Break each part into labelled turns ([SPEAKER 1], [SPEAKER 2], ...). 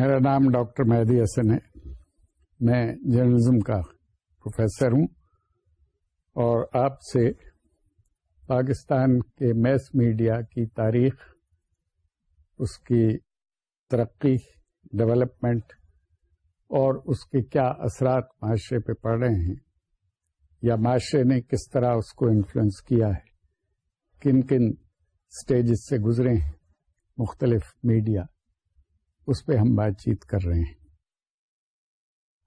[SPEAKER 1] میرا نام ڈاکٹر مہدی حسن ہے۔ میں جرنلزم کا پروفیسر ہوں اور آپ سے پاکستان کے میس میڈیا کی تاریخ، اس کی ترقی، ڈیولپمنٹ اور اس کے کیا اثرات معاشرے پہ پڑ رہے ہیں یا معاشرے نے کس طرح اس کو انفلوئنس کیا ہے، کن کن سٹیجز سے گزرے ہیں مختلف میڈیا اس پہ ہم بات چیت کر رہے ہیں۔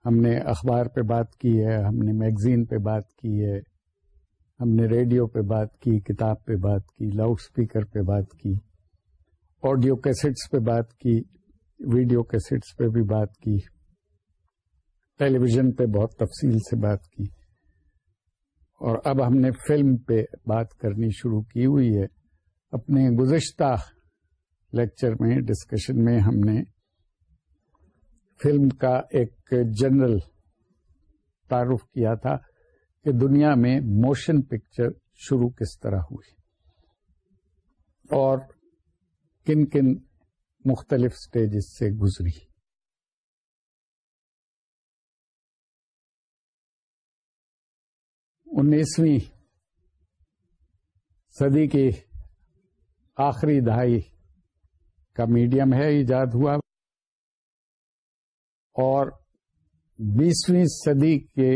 [SPEAKER 1] ہم نے اخبار پہ بات کی ہے، ہم نے میگزین پہ بات کی ہے، ہم نے ریڈیو پہ بات کی، کتاب پہ بات کی، لاؤڈ اسپیکر پہ بات کی، آڈیو کیسٹس پہ بات کی، ویڈیو کیسٹس پہ بھی بات کی ٹیلی ویژن پہ بہت تفصیل سے بات کی۔ اور اب ہم نے فلم پہ بات کرنی شروع کی ہوئی ہے۔ اپنے گزشتہ لیکچر میں، ڈسکشن میں ہم نے فلم کا ایک جنرل تعارف کیا تھا کہ دنیا میں موشن پکچر شروع کس طرح ہوئی اور کن کن مختلف سٹیجز سے گزری۔ انیسویں صدی کی آخری دہائی کا میڈیم ہے، ایجاد ہوا۔ اور بیسویں صدی کے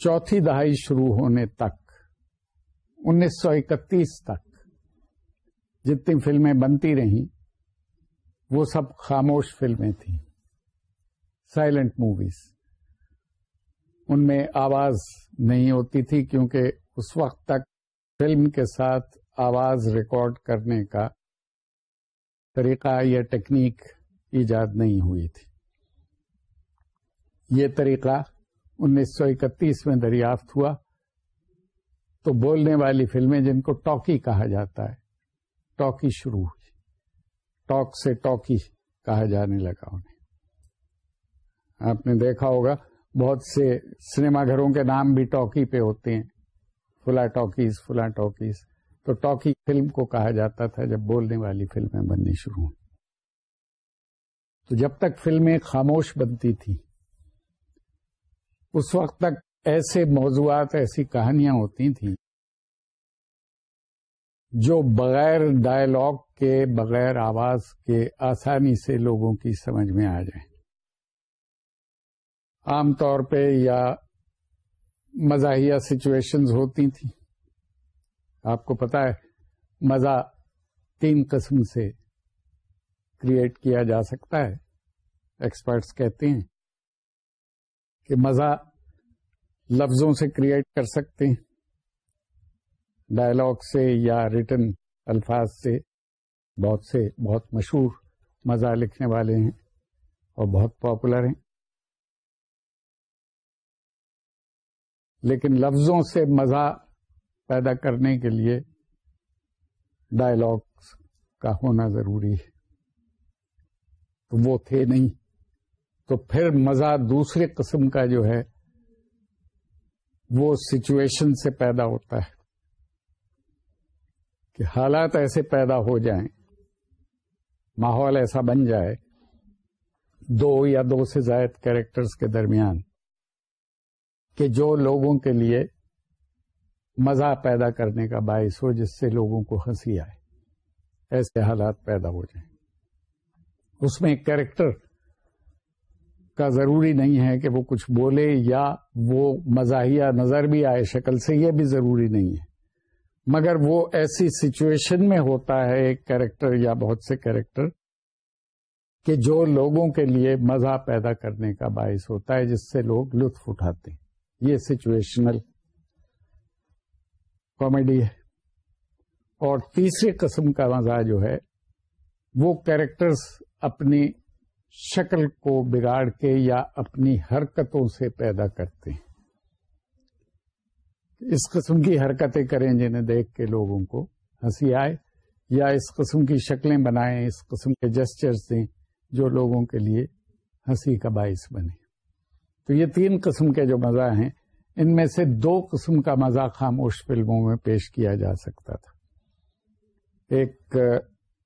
[SPEAKER 1] چوتھی دہائی شروع ہونے تک، انیس سو اکتیس تک جتنی فلمیں بنتی رہیں، وہ سب خاموش فلمیں تھیں سائلنٹ موویز ان میں آواز نہیں ہوتی تھی کیونکہ اس وقت تک فلم کے ساتھ آواز ریکارڈ کرنے کا طریقہ یا ٹیکنیک ایجاد نہیں ہوئی تھی۔ یہ طریقہ انیس سو اکتیس میں دریافت ہوا۔ تو بولنے والی فلمیں جن کو ٹاکی کہا جاتا ہے، ٹاکی شروع ہوئی۔ ٹاک سے ٹاکی کہا جانے لگا انہیں۔ آپ نے دیکھا ہوگا، بہت سے سنیما گھروں کے نام بھی ٹاکی پہ ہوتے ہیں۔ فلا ٹاکیز فلا ٹاکیز۔ تو ٹاکی فلم کو کہا جاتا تھا جب بولنے والی فلمیں بننی شروع ہوئی تو جب تک فلمیں خاموش بنتی تھی اس وقت تک ایسے موضوعات، ایسی کہانیاں ہوتی تھیں جو بغیر ڈائلاگ کے، بغیر آواز کے آسانی سے لوگوں کی سمجھ میں آ جائیں۔ عام طور پہ یا مزاحیہ سچویشنز ہوتی تھیں۔ آپ کو پتا ہے، مزہ تین قسم سے کریٹ کیا جا سکتا ہے۔ ایکسپرٹس کہتے ہیں کہ مزہ لفظوں سے کریٹ کر سکتے ہیں۔ ڈائلاگ سے یا ریٹن الفاظ سے بہت سے، بہت مشہور مزہ لکھنے والے ہیں اور بہت پاپولر ہیں۔ لیکن لفظوں سے مزہ پیدا کرنے کے لیے ڈائلگس کا ہونا ضروری ہے۔ تو وہ تھے نہیں۔ تو پھر مزہ دوسرے قسم کا جو ہے، وہ سچویشن سے پیدا ہوتا ہے۔ کہ حالات ایسے پیدا ہو جائیں، ماحول ایسا بن جائے، دو یا دو سے زائد کیریکٹرز کے درمیان، کہ جو لوگوں کے لیے مزہ پیدا کرنے کا باعث ہو، جس سے لوگوں کو ہنسی آئے، ایسے حالات پیدا ہو جائیں۔ اس میں کیریکٹر کا ضروری نہیں ہے کہ وہ کچھ بولے یا وہ مزاحیہ نظر بھی آئے شکل سے، یہ بھی ضروری نہیں ہے۔ مگر وہ ایسی سچویشن میں ہوتا ہے، ایک کیریکٹر یا بہت سے کیریکٹر، کہ جو لوگوں کے لیے مزہ پیدا کرنے کا باعث ہوتا ہے، جس سے لوگ لطف اٹھاتے ہیں۔ یہ سچویشنل کامیڈی ہے۔ اور تیسری قسم کا مزہ جو ہے، وہ کیریکٹرز اپنی شکل کو بگاڑ کے یا اپنی حرکتوں سے پیدا کرتے ہیں۔ اس قسم کی حرکتیں کریں جنہیں دیکھ کے لوگوں کو ہنسی آئے، یا اس قسم کی شکلیں بنائیں، اس قسم کے جسچرز دیں جو لوگوں کے لیے ہنسی کا باعث بنے۔ تو یہ تین قسم کے جو مزہ ہیں ان میں سے دو قسم کا مزہ خاموش فلموں میں پیش کیا جا سکتا تھا۔ ایک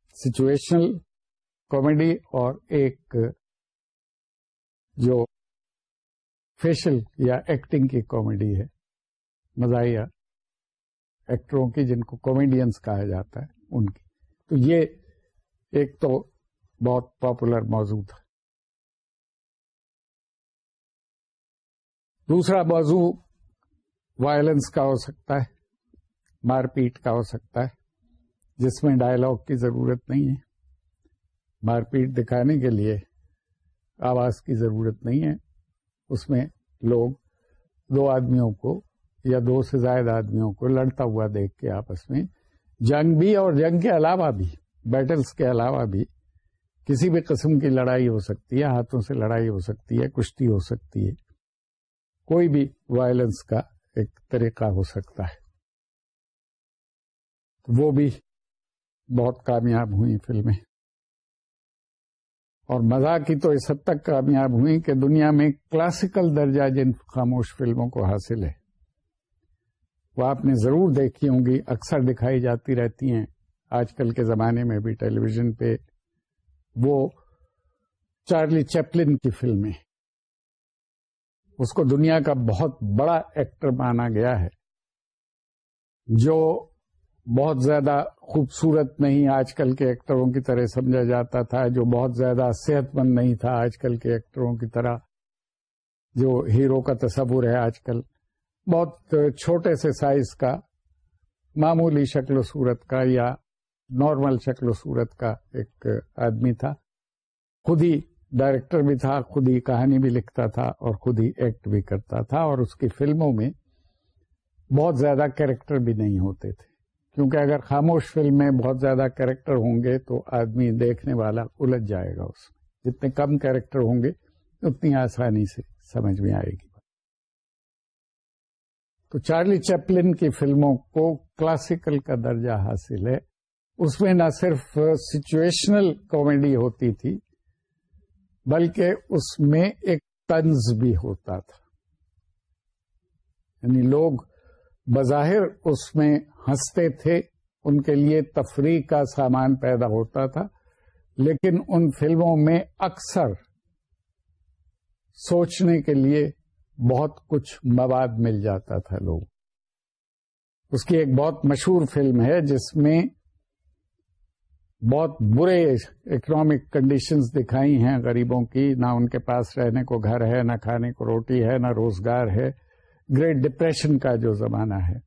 [SPEAKER 1] سچویشنل کامیڈی اور ایک جو فیشل یا ایکٹنگ کی کامیڈی ہے۔ مزاحیہ ایکٹروں کی جن کو کامیڈینس کہا جاتا ہے، ان کی۔ تو یہ ایک تو بہت پاپولر موضوع تھا۔ دوسرا موضوع وائلنس کا ہو سکتا ہے، مار پیٹ کا ہو سکتا ہے، جس میں ڈائلگ کی ضرورت نہیں ہے۔ مار پیٹ دکھانے کے لیے آواز کی ضرورت نہیں ہے۔ اس میں لوگ دو آدمیوں کو یا دو سے زائد آدمیوں کو لڑتا ہوا دیکھ کے آپس میں، جنگ بھی اور جنگ کے علاوہ بھی بیٹلز کے علاوہ بھی کسی بھی قسم کی لڑائی ہو سکتی ہے، ہاتھوں سے لڑائی ہو سکتی ہے، کشتی ہو سکتی ہے۔ کوئی بھی وائلنس کا ایک طریقہ ہو سکتا ہے۔ وہ بھی بہت کامیاب ہوئی فلمیں۔ اور مزاح کی تو اس حد تک کامیاب ہوئی کہ دنیا میں کلاسیکل درجہ جن خاموش فلموں کو حاصل ہے۔ وہ آپ نے ضرور دیکھی ہوں گی، اکثر دکھائی جاتی رہتی ہیں۔ آج کل کے زمانے میں بھی ٹیلی ویژن پہ وہ چارلی چیپلن کی فلمیں۔ اس کو دنیا کا بہت بڑا ایکٹر مانا گیا ہے، جو بہت زیادہ خوبصورت نہیں آج کل کے ایکٹروں کی طرح سمجھا جاتا تھا، جو بہت زیادہ صحت مند نہیں تھا آج کل کے ایکٹروں کی طرح، جو ہیرو کا تصور ہے آج کل۔ بہت چھوٹے سے سائز کا، معمولی شکل و صورت کا یا نارمل شکل و صورت کا ایک آدمی تھا۔ خود ہی ڈائریکٹر بھی تھا، خود ہی کہانی بھی لکھتا تھا اور خود ہی ایکٹ بھی کرتا تھا اور اس کی فلموں میں بہت زیادہ کیریکٹر بھی نہیں ہوتے تھے۔ کیونکہ اگر خاموش فلم میں بہت زیادہ کیریکٹر ہوں گے تو آدمی دیکھنے والا الجھ جائے گا اس میں۔ جتنے کم کیریکٹر ہوں گے، اتنی آسانی سے سمجھ میں آئے گی۔ تو چارلی چیپلن کی فلموں کو کلاسیکل کا درجہ حاصل ہے۔ اس میں نہ صرف سچویشنل کامیڈی ہوتی تھی بلکہ اس میں ایک طنز بھی ہوتا تھا۔ یعنی لوگ بظاہر اس میں ہنستے تھے، ان کے لیے تفریح کا سامان پیدا ہوتا تھا، لیکن ان فلموں میں اکثر سوچنے کے لیے بہت کچھ مواد مل جاتا تھا لوگ اس کی ایک بہت مشہور فلم ہے، جس میں بہت برے اکنامک کنڈیشنز دکھائی ہیں غریبوں کی۔ نہ ان کے پاس رہنے کو گھر ہے، نہ کھانے کو روٹی ہے، نہ روزگار ہے۔ گریٹ ڈپریشن کا جو زمانہ ہے۔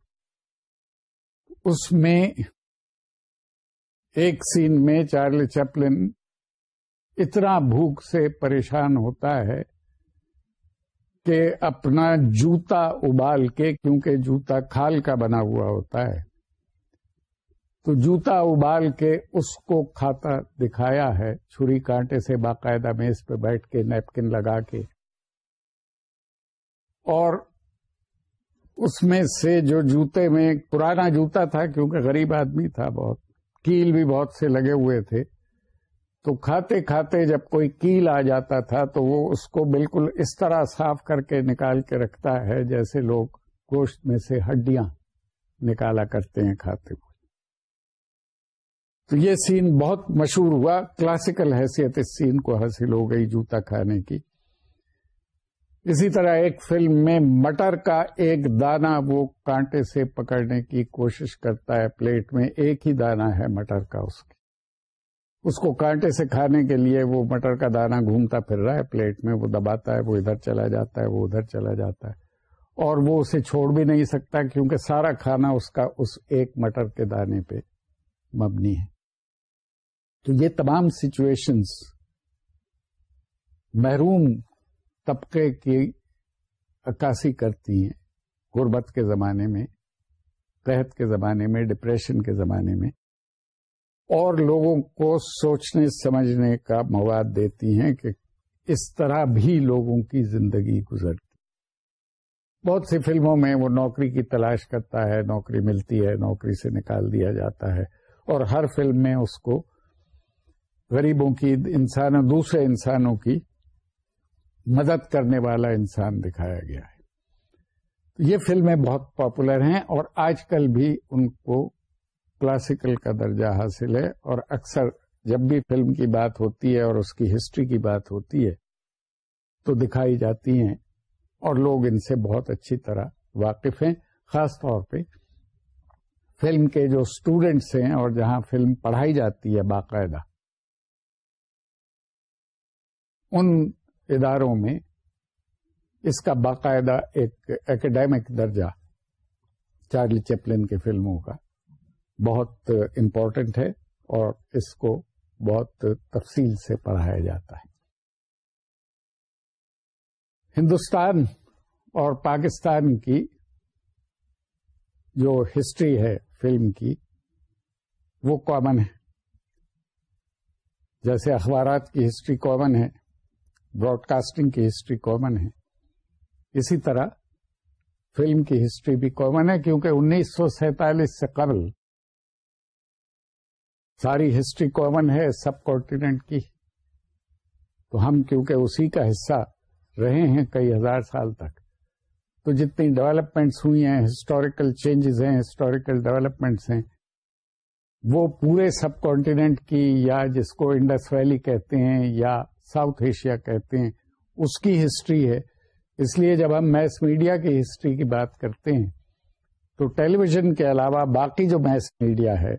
[SPEAKER 1] اس میں ایک سین میں چارلی چپلن اتنا بھوک سے پریشان ہوتا ہے کہ اپنا جوتا ابال کے، کیونکہ جوتا کھال کا بنا ہوا ہوتا ہے تو جوتا ابال کے اس کو کھاتا دکھایا ہے، چھری کانٹے سے باقاعدہ میز پہ بیٹھ کے نیپکن لگا کے۔ اور اس میں سے جو جوتے میں، پرانا جوتا تھا کیونکہ غریب آدمی تھا بہت، کیل بھی بہت سے لگے ہوئے تھے۔ تو کھاتے کھاتے جب کوئی کیل آ جاتا تھا تو وہ اس کو بالکل اس طرح صاف کر کے نکال کے رکھتا ہے جیسے لوگ گوشت میں سے ہڈیاں نکالا کرتے ہیں کھاتے ہوئے۔ تو یہ سین بہت مشہور ہوا۔ کلاسیکل حیثیت اس سین کو حاصل ہو گئی جوتا کھانے کی۔ اسی طرح ایک فلم میں مٹر کا ایک دانہ وہ کانٹے سے پکڑنے کی کوشش کرتا ہے پلیٹ میں، ایک ہی دانہ ہے مٹر کا اس کی۔ اس کو کانٹے سے کھانے کے لیے وہ مٹر کا دانا گھومتا پھر رہا ہے پلیٹ میں، وہ دباتا ہے، وہ ادھر چلا جاتا ہے، وہ ادھر چلا جاتا ہے۔ اور وہ اسے چھوڑ بھی نہیں سکتا کیونکہ سارا کھانا اس کا اس ایک مٹر کے دانے پہ مبنی ہے۔ تو یہ تمام سچویشنز محروم طبقے کی عکاسی کرتی ہیں غربت کے زمانے میں، قحط کے زمانے میں ڈپریشن کے زمانے میں، اور لوگوں کو سوچنے، سمجھنے کا مواد دیتی ہیں کہ اس طرح بھی لوگوں کی زندگی گزرتی۔ بہت سی فلموں میں وہ نوکری کی تلاش کرتا ہے، نوکری ملتی ہے، نوکری سے نکال دیا جاتا ہے، اور ہر فلم میں اس کو غریبوں کی، انسانوں، دوسرے انسانوں کی مدد کرنے والا انسان دکھایا گیا ہے۔ یہ فلمیں بہت پاپولر ہیں اور آج کل بھی ان کو کلاسیکل کا درجہ حاصل ہے اور اکثر جب بھی فلم کی بات ہوتی ہے اور اس کی ہسٹری کی بات ہوتی ہے تو دکھائی جاتی ہیں اور لوگ ان سے بہت اچھی طرح واقف ہیں۔ خاص طور پہ فلم کے جو اسٹوڈینٹس ہیں اور جہاں فلم پڑھائی جاتی ہے باقاعدہ ان اداروں میں اس کا باقاعدہ ایک اکیڈیمک درجہ چارلی چپلن کی فلموں کا بہت امپورٹنٹ ہے اور اس کو بہت تفصیل سے پڑھایا جاتا ہے۔ ہندوستان اور پاکستان کی جو ہسٹری ہے فلم کی وہ کامن ہے۔ جیسے اخبارات کی ہسٹری کامن ہے۔ براڈ کاسٹنگ کی ہسٹری کامن ہے۔ اسی طرح فلم کی ہسٹری بھی کامن ہے کیونکہ انیس سو سینتالیس سے قبل ساری ہسٹری کامن ہے، سب کانٹیننٹ کی۔ تو ہم کیونکہ اسی کا حصہ رہے ہیں کئی ہزار سال تک۔ تو جتنی ڈیولپمنٹس ہوئی ہیں ہسٹوریکل چینجز ہیں ہسٹوریکل ڈیولپمنٹس ہیں، وہ پورے سب کانٹیننٹ کی یا جس کو انڈس ویلی کہتے ہیں یا ساؤتھ ایشیا کہتے ہیں، اس کی ہسٹری ہے۔ اس لیے جب ہم میس میڈیا کی ہسٹری کی بات کرتے ہیں، تو ٹیلی ویژن کے علاوہ باقی جو میس میڈیا ہے،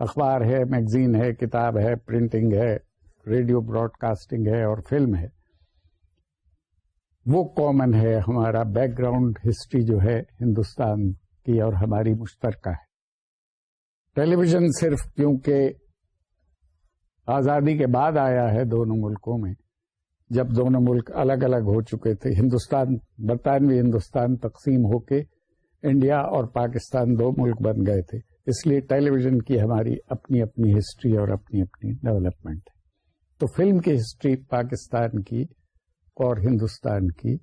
[SPEAKER 1] اخبار ہے، میگزین ہے، کتاب ہے، پرنٹنگ ہے، ریڈیو براڈ کاسٹنگ ہے اور فلم ہے۔ وہ کامن ہے، ہمارا بیک گراؤنڈ ہسٹری جو ہے ہندوستان کی اور ہماری مشترکہ ہے۔ ٹیلی ویژن صرف کیونکہ آزادی کے بعد آیا ہے دونوں ملکوں میں۔ جب دونوں ملک الگ الگ ہو چکے تھے، ہندوستان، برطانوی ہندوستان تقسیم ہو کے انڈیا اور پاکستان دو ملک بن گئے تھے۔ اس لیے ٹیلی ویژن کی ہماری اپنی اپنی ہسٹری اور اپنی اپنی ڈیولپمنٹ ہے۔ تو فلم کی ہسٹری، پاکستان کی اور ہندوستان کی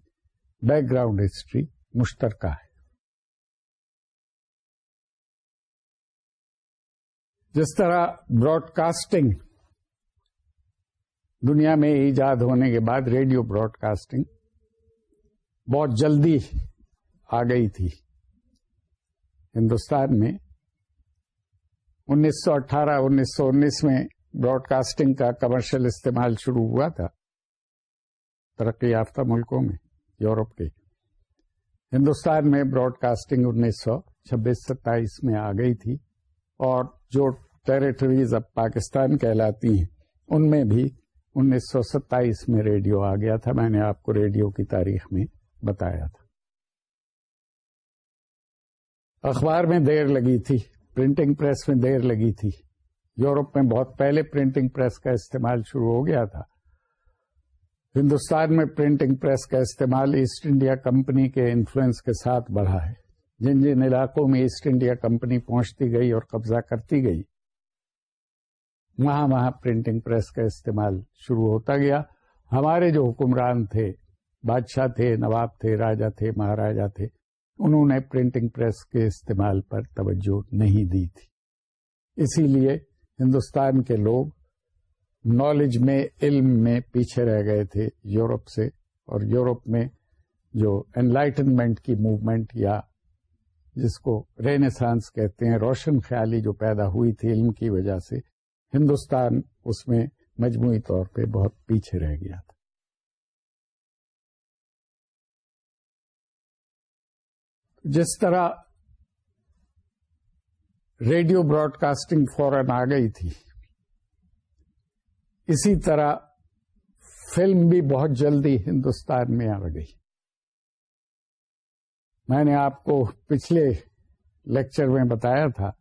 [SPEAKER 1] بیک گراؤنڈ ہسٹری مشترکہ ہے۔ جس طرح براڈ کاسٹنگ دنیا میں ایجاد ہونے کے بعد ریڈیو براڈ کاسٹنگ بہت جلدی آ گئی تھی۔ ہندوستان میں انیس سو اٹھارہ، انیس سو انیس میں براڈ کاسٹنگ کا کمرشل استعمال شروع ہوا تھا۔ ترقی یافتہ ملکوں میں، یورپ کے۔ ہندوستان میں براڈ کاسٹنگ انیس سو چھبیس ستائیس میں آ گئی تھی اور جو ٹیریٹریز اب پاکستان کہلاتی ہیں، ان میں بھی انیس سو ستائیس میں ریڈیو آ گیا تھا، میں نے آپ کو ریڈیو کی تاریخ میں بتایا تھا۔ اخبار میں دیر لگی تھی، پرنٹنگ پریس میں دیر لگی تھی۔ یورپ میں بہت پہلے پرنٹنگ پریس کا استعمال شروع ہو گیا تھا۔ ہندوستان میں پرنٹنگ پریس کا استعمال ایسٹ انڈیا کمپنی کے انفلوئنس کے ساتھ بڑھا ہے۔ جن جن علاقوں میں ایسٹ انڈیا کمپنی پہنچتی گئی اور قبضہ کرتی گئی وہاں وہاں پرنٹنگ پریس کا استعمال شروع ہوتا گیا۔ ہمارے جو حکمران تھے، بادشاہ تھے، نواب تھے راجا تھے مہاراجا تھے، انہوں نے پرنٹنگ پریس کے استعمال پر توجہ نہیں دی تھی۔ اسی لیے ہندوستان کے لوگ نالج میں، علم میں پیچھے رہ گئے تھے یورپ سے۔ اور یورپ میں جو انلائٹنمنٹ کی موومنٹ یا جس کو رینسانس کہتے ہیں، روشن خیالی جو پیدا ہوئی تھی علم کی وجہ سے ہندوستان اس میں مجموعی طور پہ بہت پیچھے رہ گیا تھا۔ جس طرح ریڈیو براڈ کاسٹنگ فوراً آ گئی تھی، اسی طرح فلم بھی بہت جلدی ہندوستان میں آ گئی۔ میں نے آپ کو پچھلے لیکچر میں بتایا تھا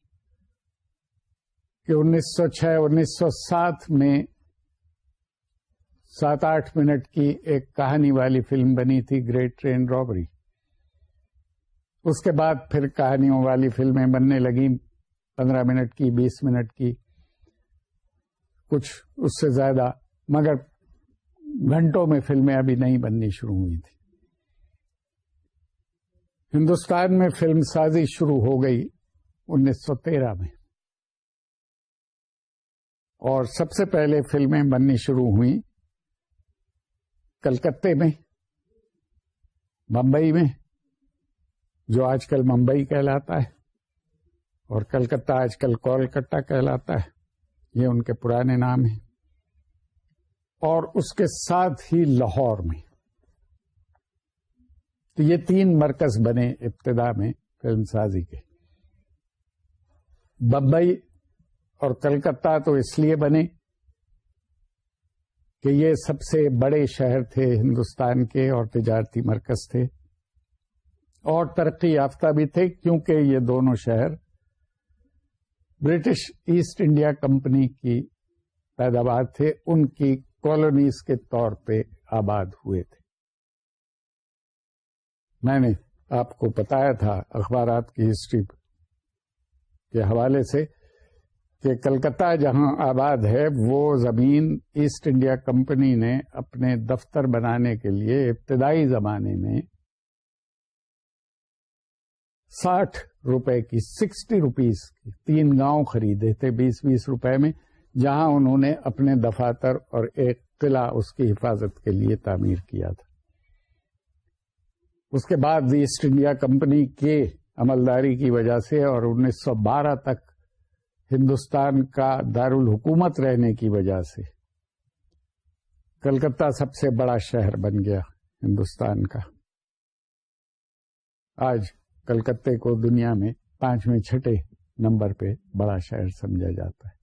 [SPEAKER 1] کہ انیس سو چھ انیس سو سات میں سات آٹھ منٹ کی ایک کہانی والی فلم بنی تھی گریٹ ٹرین رابری۔ اس کے بعد پھر کہانیوں والی فلمیں بننے لگی پندرہ منٹ کی، بیس منٹ کی، کچھ اس سے زیادہ، مگر گھنٹوں میں فلمیں ابھی نہیں بننی شروع ہوئی تھی ہندوستان میں فلم سازی شروع ہو گئی انیس سو تیرہ میں۔ اور سب سے پہلے فلمیں بننی شروع ہوئی کلکتے میں، ممبئی میں، جو آج کل ممبئی کہلاتا ہے، اور کلکتہ آج کل کولکتہ کہلاتا ہے، یہ ان کے پرانے نام ہیں۔ اور اس کے ساتھ ہی لاہور میں۔ تو یہ تین مرکز بنے ابتدا میں فلم سازی کے۔ بمبئی اور کلکتہ تو اس لیے بنے کہ یہ سب سے بڑے شہر تھے ہندوستان کے اور تجارتی مرکز تھے اور ترقی یافتہ بھی تھے کیونکہ یہ دونوں شہر برٹش ایسٹ انڈیا کمپنی کی پیداوار تھے، ان کی کالونیز کے طور پہ آباد ہوئے تھے۔ میں نے آپ کو بتایا تھا اخبارات کی ہسٹری کے حوالے سے کہ کلکتہ جہاں آباد ہے، وہ زمین ایسٹ انڈیا کمپنی نے اپنے دفتر بنانے کے لیے ابتدائی زمانے میں ساٹھ روپے کی، سکسٹی روپیز کی تین گاؤں خریدے تھے، بیس بیس روپے میں، جہاں انہوں نے اپنے دفاتر اور ایک قلعہ اس کی حفاظت کے لیے تعمیر کیا تھا۔ اس کے بعد ایسٹ انڈیا کمپنی کے عملداری کی وجہ سے اور انیس سو بارہ تک ہندوستان کا دارالحکومت رہنے کی وجہ سے کلکتہ سب سے بڑا شہر بن گیا ہندوستان کا۔ آج کلکتے کو دنیا میں پانچویں چھٹے نمبر پہ بڑا شہر سمجھا جاتا ہے۔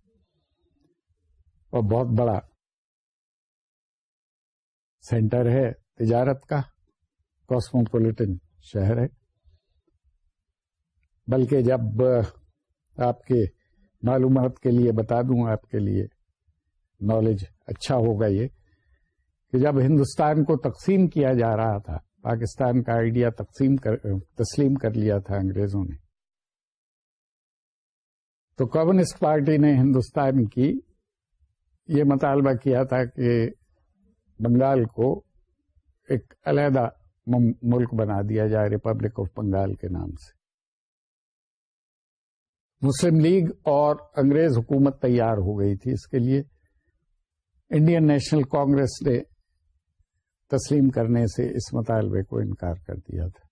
[SPEAKER 1] اور بہت بڑا سینٹر ہے تجارت کا، کاسموپولیٹن شہر ہے۔ بلکہ جب آپ کے معلومات کے لیے، بتا دوں آپ کے لیے۔ نالج اچھا ہوگا یہ کہ جب ہندوستان کو تقسیم کیا جا رہا تھا، پاکستان کا آئیڈیا تقسیم کر، تسلیم کر لیا تھا انگریزوں نے۔ تو کمیونسٹ پارٹی نے ہندوستان کی یہ مطالبہ کیا تھا کہ بنگال کو ایک علیحدہ ملک بنا دیا جائے ریپبلک آف بنگال کے نام سے۔ مسلم لیگ اور انگریز حکومت تیار ہو گئی تھی اس کے لیے۔ انڈین نیشنل کانگریس نے تسلیم کرنے سے اس مطالبے کو انکار کر دیا تھا۔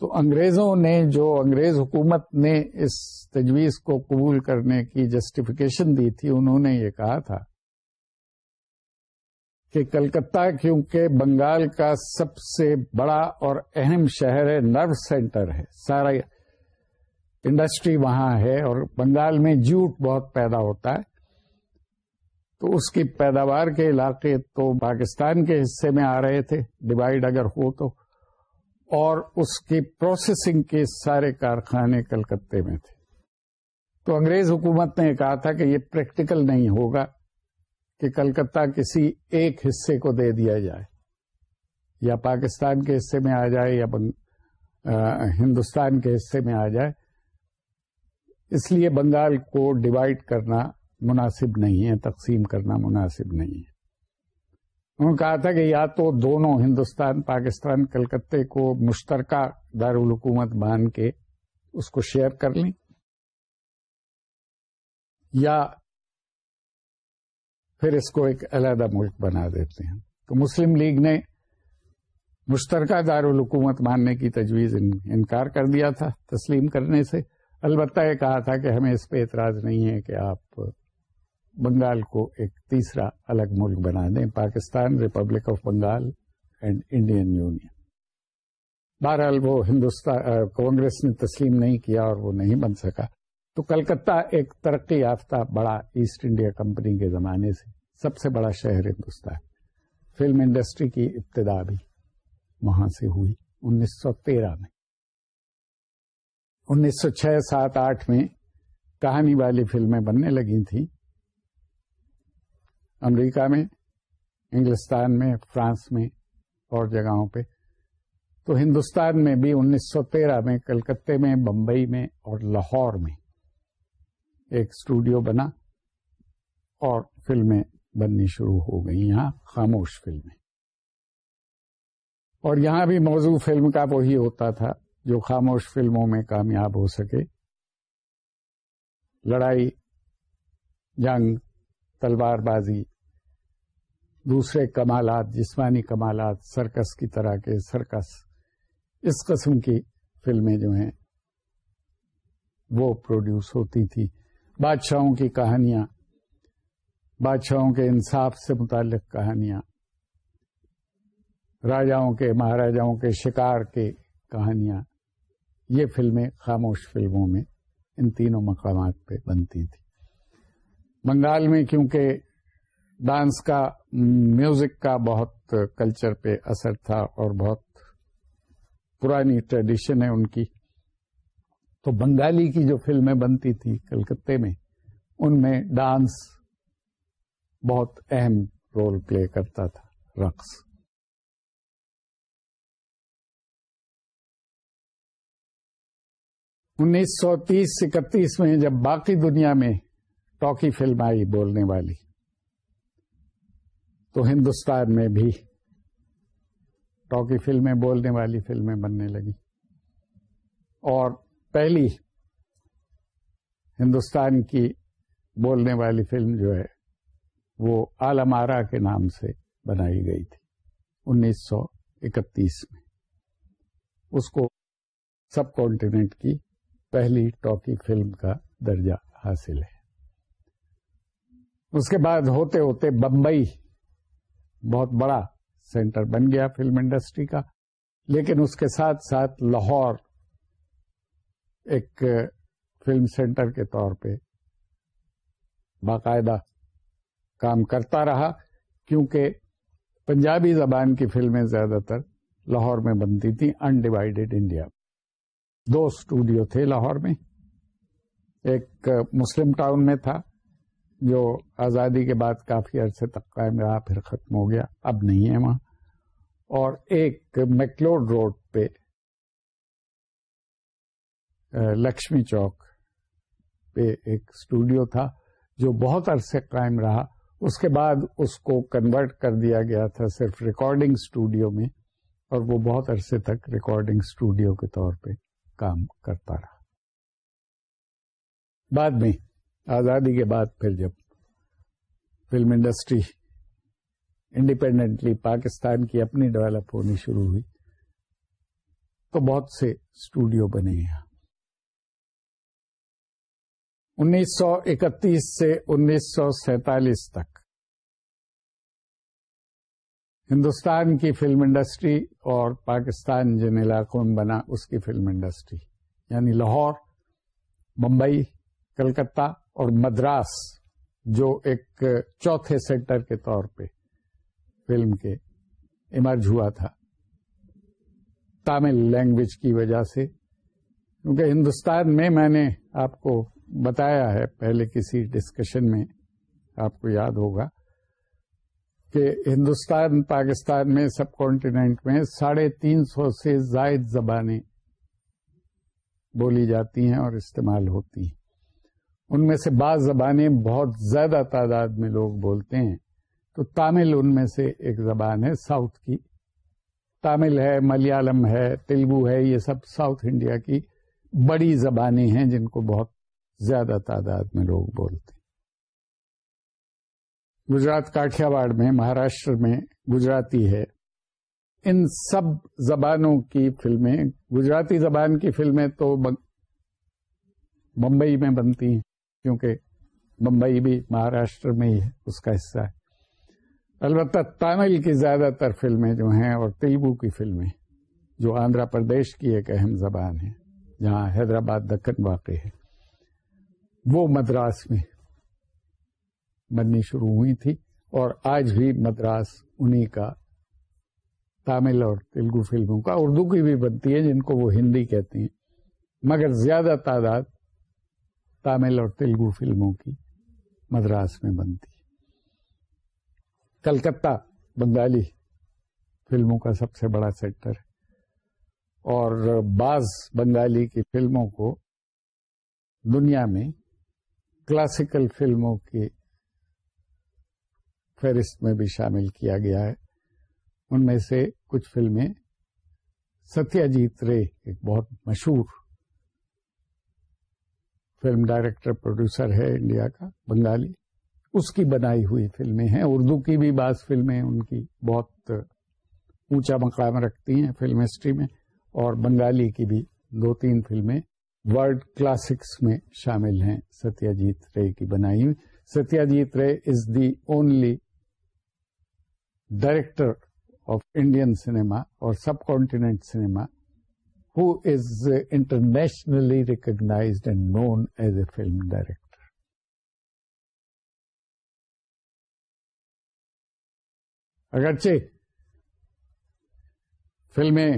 [SPEAKER 1] تو انگریزوں نے جو انگریز حکومت نے اس تجویز کو قبول کرنے کی جسٹیفیکیشن دی تھی، انہوں نے یہ کہا تھا کہ کلکتہ، کیونکہ بنگال کا سب سے بڑا اور اہم شہر ہے، نرو سینٹر ہے، سارا انڈسٹری وہاں ہے اور بنگال میں جوٹ بہت پیدا ہوتا ہے، تو اس کی پیداوار کے علاقے تو پاکستان کے حصے میں آ رہے تھے، ڈیوائڈ اگر ہو تو، اور اس کی پروسیسنگ کے سارے کارخانے کلکتے میں تھے۔ تو انگریز حکومت نے کہا تھا کہ یہ پریکٹیکل نہیں ہوگا کہ کلکتہ کسی ایک حصے کو دے دیا جائے، یا پاکستان کے حصے میں آ جائے یا ہندوستان کے حصے میں آ جائے۔ اس لیے بنگال کو ڈیوائڈ کرنا مناسب نہیں ہے، تقسیم کرنا مناسب نہیں ہے۔ انہوں نے کہا تھا کہ یا تو دونوں ہندوستان، پاکستان کلکتے کو مشترکہ دارالحکومت مان کے اس کو شیئر کر لیں، یا پھر اس کو ایک علیحدہ ملک بنا دیتے ہیں۔ تو مسلم لیگ نے مشترکہ دارالحکومت ماننے کی تجویز انکار کر دیا تھا تسلیم کرنے سے۔ البتہ یہ کہا تھا کہ ہمیں اس پہ اعتراض نہیں ہے کہ آپ بنگال کو ایک تیسرا الگ ملک بنا دیں، Pakistan Republic of Bengal and Indian Union بہرحال وہ ہندوستان کانگریس نے تسلیم نہیں کیا اور وہ نہیں بن سکا۔ تو کلکتہ ایک ترقی یافتہ بڑا ایسٹ انڈیا کمپنی کے زمانے سے سب سے بڑا شہر ہندوستان۔ فلم انڈسٹری کی ابتدا بھی وہاں سے ہوئی، انیس سو تیرہ میں۔ انیس سو چھ سات آٹھ میں کہانی والی فلمیں بننے لگی تھیں۔ امریکہ میں، انگلستان میں، فرانس میں اور جگہوں پہ۔ تو ہندوستان میں بھی انیس سو تیرہ میں کلکتے میں، بمبئی میں اور لاہور میں ایک اسٹوڈیو بنا اور فلمیں بننی شروع ہو گئی یہاں خاموش فلمیں۔ اور یہاں بھی موضوع فلم کا وہی ہوتا تھا۔ جو خاموش فلموں میں کامیاب ہو سکے۔ لڑائی، جنگ، تلوار بازی، دوسرے کمالات، جسمانی کمالات، سرکس کی طرح کے سرکس، اس قسم کی فلمیں جو ہیں، وہ پروڈیوس ہوتی تھی۔ بادشاہوں کی کہانیاں، بادشاہوں کے انصاف سے متعلق کہانیاں، راجاؤں کے، مہاراجاؤں کے شکار کے کہانیاں۔ یہ فلمیں خاموش فلموں میں ان تینوں مقامات پہ بنتی تھی بنگال میں کیونکہ ڈانس کا، میوزک کا بہت کلچر پہ اثر تھا اور بہت پرانی ٹریڈیشن ہے ان کی، تو بنگالی کی جو فلمیں بنتی تھی کلکتے میں، ان میں ڈانس بہت اہم رول پلے کرتا تھا، رقص۔ انیس سو تیس اکتیس میں جب باقی دنیا میں ٹاکی فلم آئی بولنے والی، تو ہندوستان میں بھی ٹاکی فلمیں بولنے والی فلمیں بننے لگی۔ اور پہلی ہندوستان کی بولنے والی فلم جو ہے، وہ آلمارا کے نام سے بنائی گئی تھی، انیس سو اکتیس میں۔ اس کو سب کانٹیننٹ کی پہلی ٹاکی فلم کا درجہ حاصل ہے۔ اس کے بعد ہوتے ہوتے بمبئی بہت بڑا سینٹر بن گیا فلم انڈسٹری کا۔ لیکن اس کے ساتھ ساتھ لاہور ایک فلم سینٹر کے طور پہ باقاعدہ کام کرتا رہا، کیونکہ پنجابی زبان کی فلمیں زیادہ تر لاہور میں بنتی تھیں انڈیوائڈیڈ انڈیا دو اسٹوڈیو تھے لاہور میں۔ ایک مسلم ٹاؤن میں تھا، جو آزادی کے بعد کافی عرصے تک قائم رہا، پھر ختم ہو گیا، اب نہیں ہے وہاں۔ اور ایک میکلوڈ روڈ پہ لکشمی چوک پہ ایک اسٹوڈیو تھا، جو بہت عرصے قائم رہا۔ اس کے بعد اس کو کنورٹ کر دیا گیا تھا صرف ریکارڈنگ اسٹوڈیو میں، اور وہ بہت عرصے تک ریکارڈنگ اسٹوڈیو کے طور پہ۔ کام کرتا رہا۔ بعد میں آزادی کے بعد پھر جب فلم انڈسٹری انڈیپینڈنٹلی پاکستان کی اپنی ڈیولپ ہونی شروع ہوئی تو بہت سے اسٹوڈیو بنے یہاں۔ انیس سو اکتیس سے انیس سو سینتالیس تک ہندوستان کی فلم انڈسٹری اور پاکستان جن علاقوں میں بنا اس کی فلم انڈسٹری یعنی لاہور، ممبئی، کلکتہ اور مدراس، جو ایک چوتھے سینٹر کے طور پہ فلم کے ایمرج ہوا تھا۔ تامل لینگویج کی وجہ سے، کیونکہ ہندوستان میں میں نے آپ کو بتایا ہے، پہلے کسی ڈسکشن میں آپ کو یاد ہوگا کہ ہندوستان، پاکستان میں، سب کانٹیننٹ میں ساڑھے تین سو سے زائد زبانیں بولی جاتی ہیں اور استعمال ہوتی ہیں۔ ان میں سے بعض زبانیں بہت زیادہ تعداد میں لوگ بولتے ہیں۔ تو تامل ان میں سے ایک زبان ہے، ساؤتھ کی۔ تامل ہے، ملیالم ہے، تیلگو ہے، یہ سب ساؤتھ انڈیا کی بڑی زبانیں ہیں جن کو بہت زیادہ تعداد میں لوگ بولتے ہیں۔ گجرات کاٹھیاواڑ میں، مہاراشٹر میں گجراتی ہے۔ ان سب زبانوں کی فلمیں، گجراتی زبان کی فلمیں تو ممبئی میں بنتی ہیں، کیونکہ ممبئی بھی مہاراشٹر میں ہی ہے اس کا حصہ ہے۔ البتہ تامل کی زیادہ تر فلمیں جو ہیں اور تیلگو کی فلمیں، جو آندھرا پردیش کی ایک اہم زبان ہے، جہاں حیدرآباد دکن واقع ہے، وہ مدراس میں بننی شروع ہوئی تھی اور آج بھی مدراس انہی کا تامل اور تیلگو فلموں کا اردو کی بھی بنتی ہے، جن کو وہ ہندی کہتے ہیں۔ مگر زیادہ تعداد تامل اور تیلگو فلموں کی مدراس میں بنتی ہے۔ کلکتہ بنگالی فلموں کا سب سے بڑا سیکٹر ہے۔ اور بعض بنگالی کی فلموں کو دنیا میں کلاسیکل فلموں کی فہرست میں بھی شامل کیا گیا ہے۔ ان میں سے کچھ فلمیں ستیہ جیت رے، ایک بہت مشہور فلم ڈائریکٹر، پروڈیوسر ہے انڈیا کا، بنگالی۔ اس کی بنائی ہوئی فلمیں ہیں۔ اردو کی بھی بعض فلمیں ان کی بہت اونچا مقام رکھتی ہیں فلم ہسٹری میں، اور بنگالی کی بھی دو تین فلمیں ورلڈ کلاسکس میں شامل ہیں۔ ستیہ جیت رے کی بنائی ہوئی۔ Satyajit Ray is the only director of Indian cinema اور subcontinent cinema who is internationally recognised and known as a film director اگرچہ فلمیں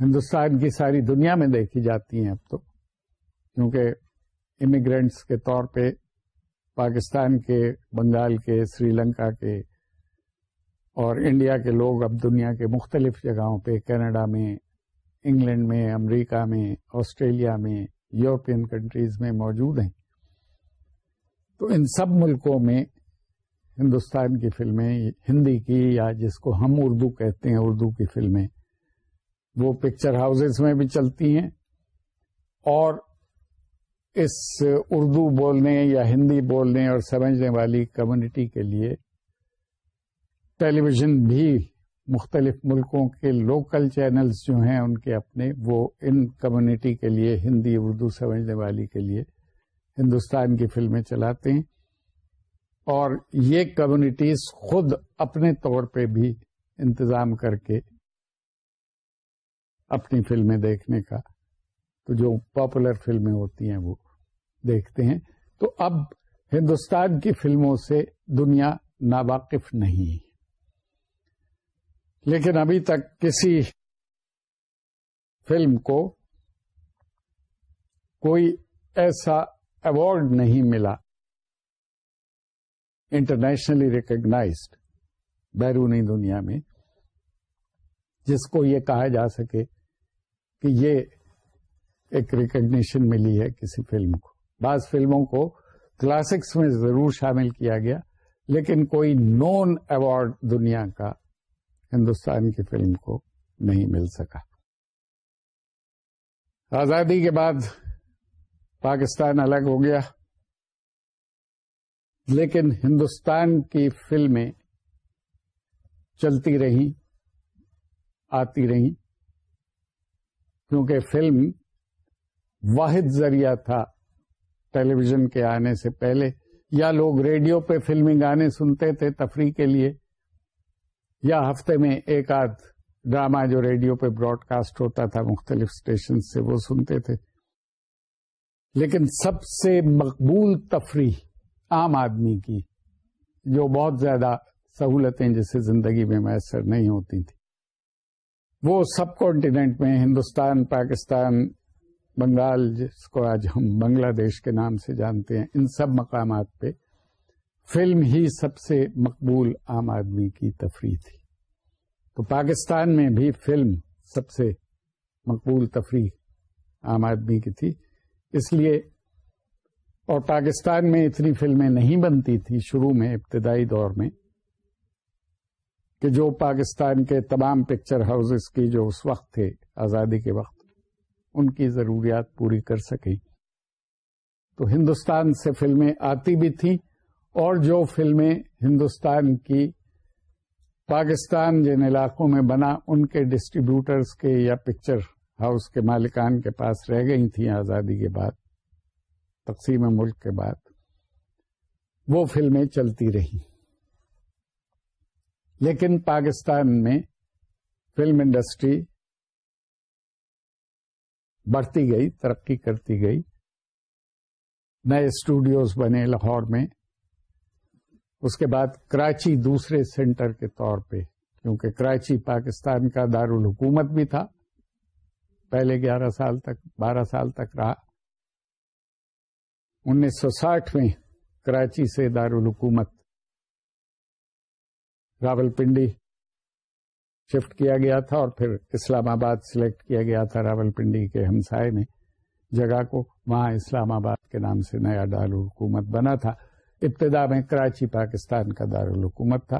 [SPEAKER 1] ہندوستان کی ساری دنیا میں دیکھی جاتی ہیں اب تو، کیونکہ امیگرینٹس کے طور پہ پاکستان کے، بنگال کے، سری لنکا کے اور انڈیا کے لوگ اب دنیا کے مختلف جگہوں پہ، کینیڈا میں، انگلینڈ میں، امریکہ میں، آسٹریلیا میں، یورپین کنٹریز میں موجود ہیں۔ تو ان سب ملکوں میں، ہندوستان کی فلمیں، ہندی کی یا جس کو ہم اردو کہتے ہیں، اردو کی فلمیں، وہ پکچر ہاؤسز میں بھی چلتی ہیں۔ اور اس اردو بولنے یا ہندی بولنے اور سمجھنے والی کمیونٹی کے لیے ٹیلی ویژن بھی مختلف ملکوں کے لوکل چینلز جو ہیں، ان کے اپنے، وہ ان کمیونٹی کے لیے، ہندی، اردو، سمجھنے والی کے لیے ہندوستان کی فلمیں چلاتے ہیں۔ اور یہ کمیونٹیز خود اپنے طور پہ بھی انتظام کر کے اپنی فلمیں دیکھنے کا، تو جو پاپولر فلمیں ہوتی ہیں وہ دیکھتے ہیں۔ تو اب ہندوستان کی فلموں سے دنیا ناواقف نہیں۔ لیکن ابھی تک کسی فلم کو کوئی ایسا ایوارڈ نہیں ملا۔ انٹرنیشنلی ریکگنازڈ بیرونی دنیا میں، جس کو یہ کہا جا سکے کہ یہ ایک ریکگنیشن ملی ہے کسی فلم کو۔ بعض فلموں کو کلاسکس میں ضرور شامل کیا گیا، لیکن کوئی نون ایوارڈ دنیا کا ہندوستان کی فلم کو نہیں مل سکا۔ آزادی کے بعد پاکستان الگ ہو گیا۔ لیکن ہندوستان کی فلمیں چلتی رہیں، آتی رہیں۔ کیونکہ فلم واحد ذریعہ تھا ٹیلی ویژن کے آنے سے پہلے، یا لوگ ریڈیو پہ فلمی گانے سنتے تھے تفریح کے لیے۔ یا ہفتے میں ایک آدھ ڈرامہ جو ریڈیو پہ براڈ کاسٹ ہوتا تھا، مختلف اسٹیشن سے وہ سنتے تھے۔ لیکن سب سے مقبول تفریح عام آدمی کی، جو بہت زیادہ سہولتیں جسے زندگی میں میسر نہیں ہوتی تھی وہ سب کانٹیننٹ میں، ہندوستان، پاکستان، بنگال، جس کو آج ہم بنگلہ دیش کے نام سے جانتے ہیں، ان سب مقامات پہ فلم ہی سب سے مقبول عام آدمی کی تفریح تھی۔ تو پاکستان میں بھی فلم سب سے مقبول تفریح عام آدمی کی تھی۔ اس لیے اور پاکستان میں اتنی فلمیں نہیں بنتی تھی شروع میں، ابتدائی دور میں، کہ جو پاکستان کے تمام پکچر ہاؤسز کی جو اس وقت تھے، آزادی کے وقت، ان کی ضروریات پوری کر سکیں۔ تو ہندوستان سے فلمیں آتی بھی تھیں اور جو فلمیں ہندوستان کی، پاکستان جن علاقوں میں بنا، ان کے ڈسٹریبیوٹرز کے یا پکچر ہاؤس کے مالکان کے پاس رہ گئی تھیں آزادی کے بعد، تقسیم ملک کے بعد، وہ فلمیں چلتی رہیں۔ لیکن پاکستان میں فلم انڈسٹری بڑھتی گئی، ترقی کرتی گئی۔ نئے اسٹوڈیوز بنے لاہور میں۔ اس کے بعد کراچی دوسرے سینٹر کے طور پہ، کیونکہ کراچی پاکستان کا دارالحکومت بھی تھا، پہلے گیارہ سال تک، بارہ سال تک رہا۔ انیس سو ساٹھ میں کراچی سے دارالحکومت راول پنڈی شفٹ کیا گیا تھا اور پھر اسلام آباد سلیکٹ کیا گیا تھا راول پنڈی کے ہمسائے نے، جگہ کو وہاں اسلام آباد کے نام سے نیا دارالحکومت بنا تھا۔ ابتدا میں کراچی پاکستان کا دارالحکومت تھا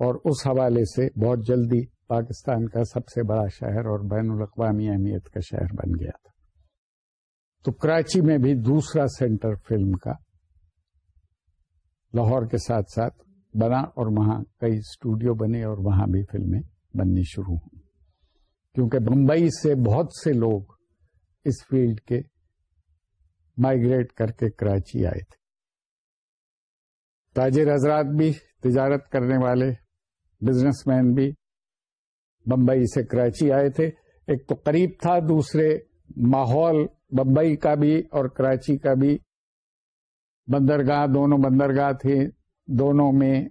[SPEAKER 1] اور اس حوالے سے بہت جلدی پاکستان کا سب سے بڑا شہر اور بین الاقوامی اہمیت کا شہر بن گیا تھا۔ تو کراچی میں بھی دوسرا سینٹر فلم کا لاہور کے ساتھ ساتھ بنا اور وہاں کئی اسٹوڈیو بنے اور وہاں بھی فلمیں بننی شروع ہوں کیونکہ بمبئی سے بہت سے لوگ اس فیلڈ کے مائگریٹ کر کے کراچی آئے تھے۔ تاجر حضرات بھی، تجارت کرنے والے بزنس مین بھی۔ بمبئی سے کراچی آئے تھے۔ ایک تو قریب تھا، دوسرے ماحول بمبئی کا بھی اور کراچی کا بھی۔ بندرگاہ، دونوں بندرگاہ تھے۔ دونوں میں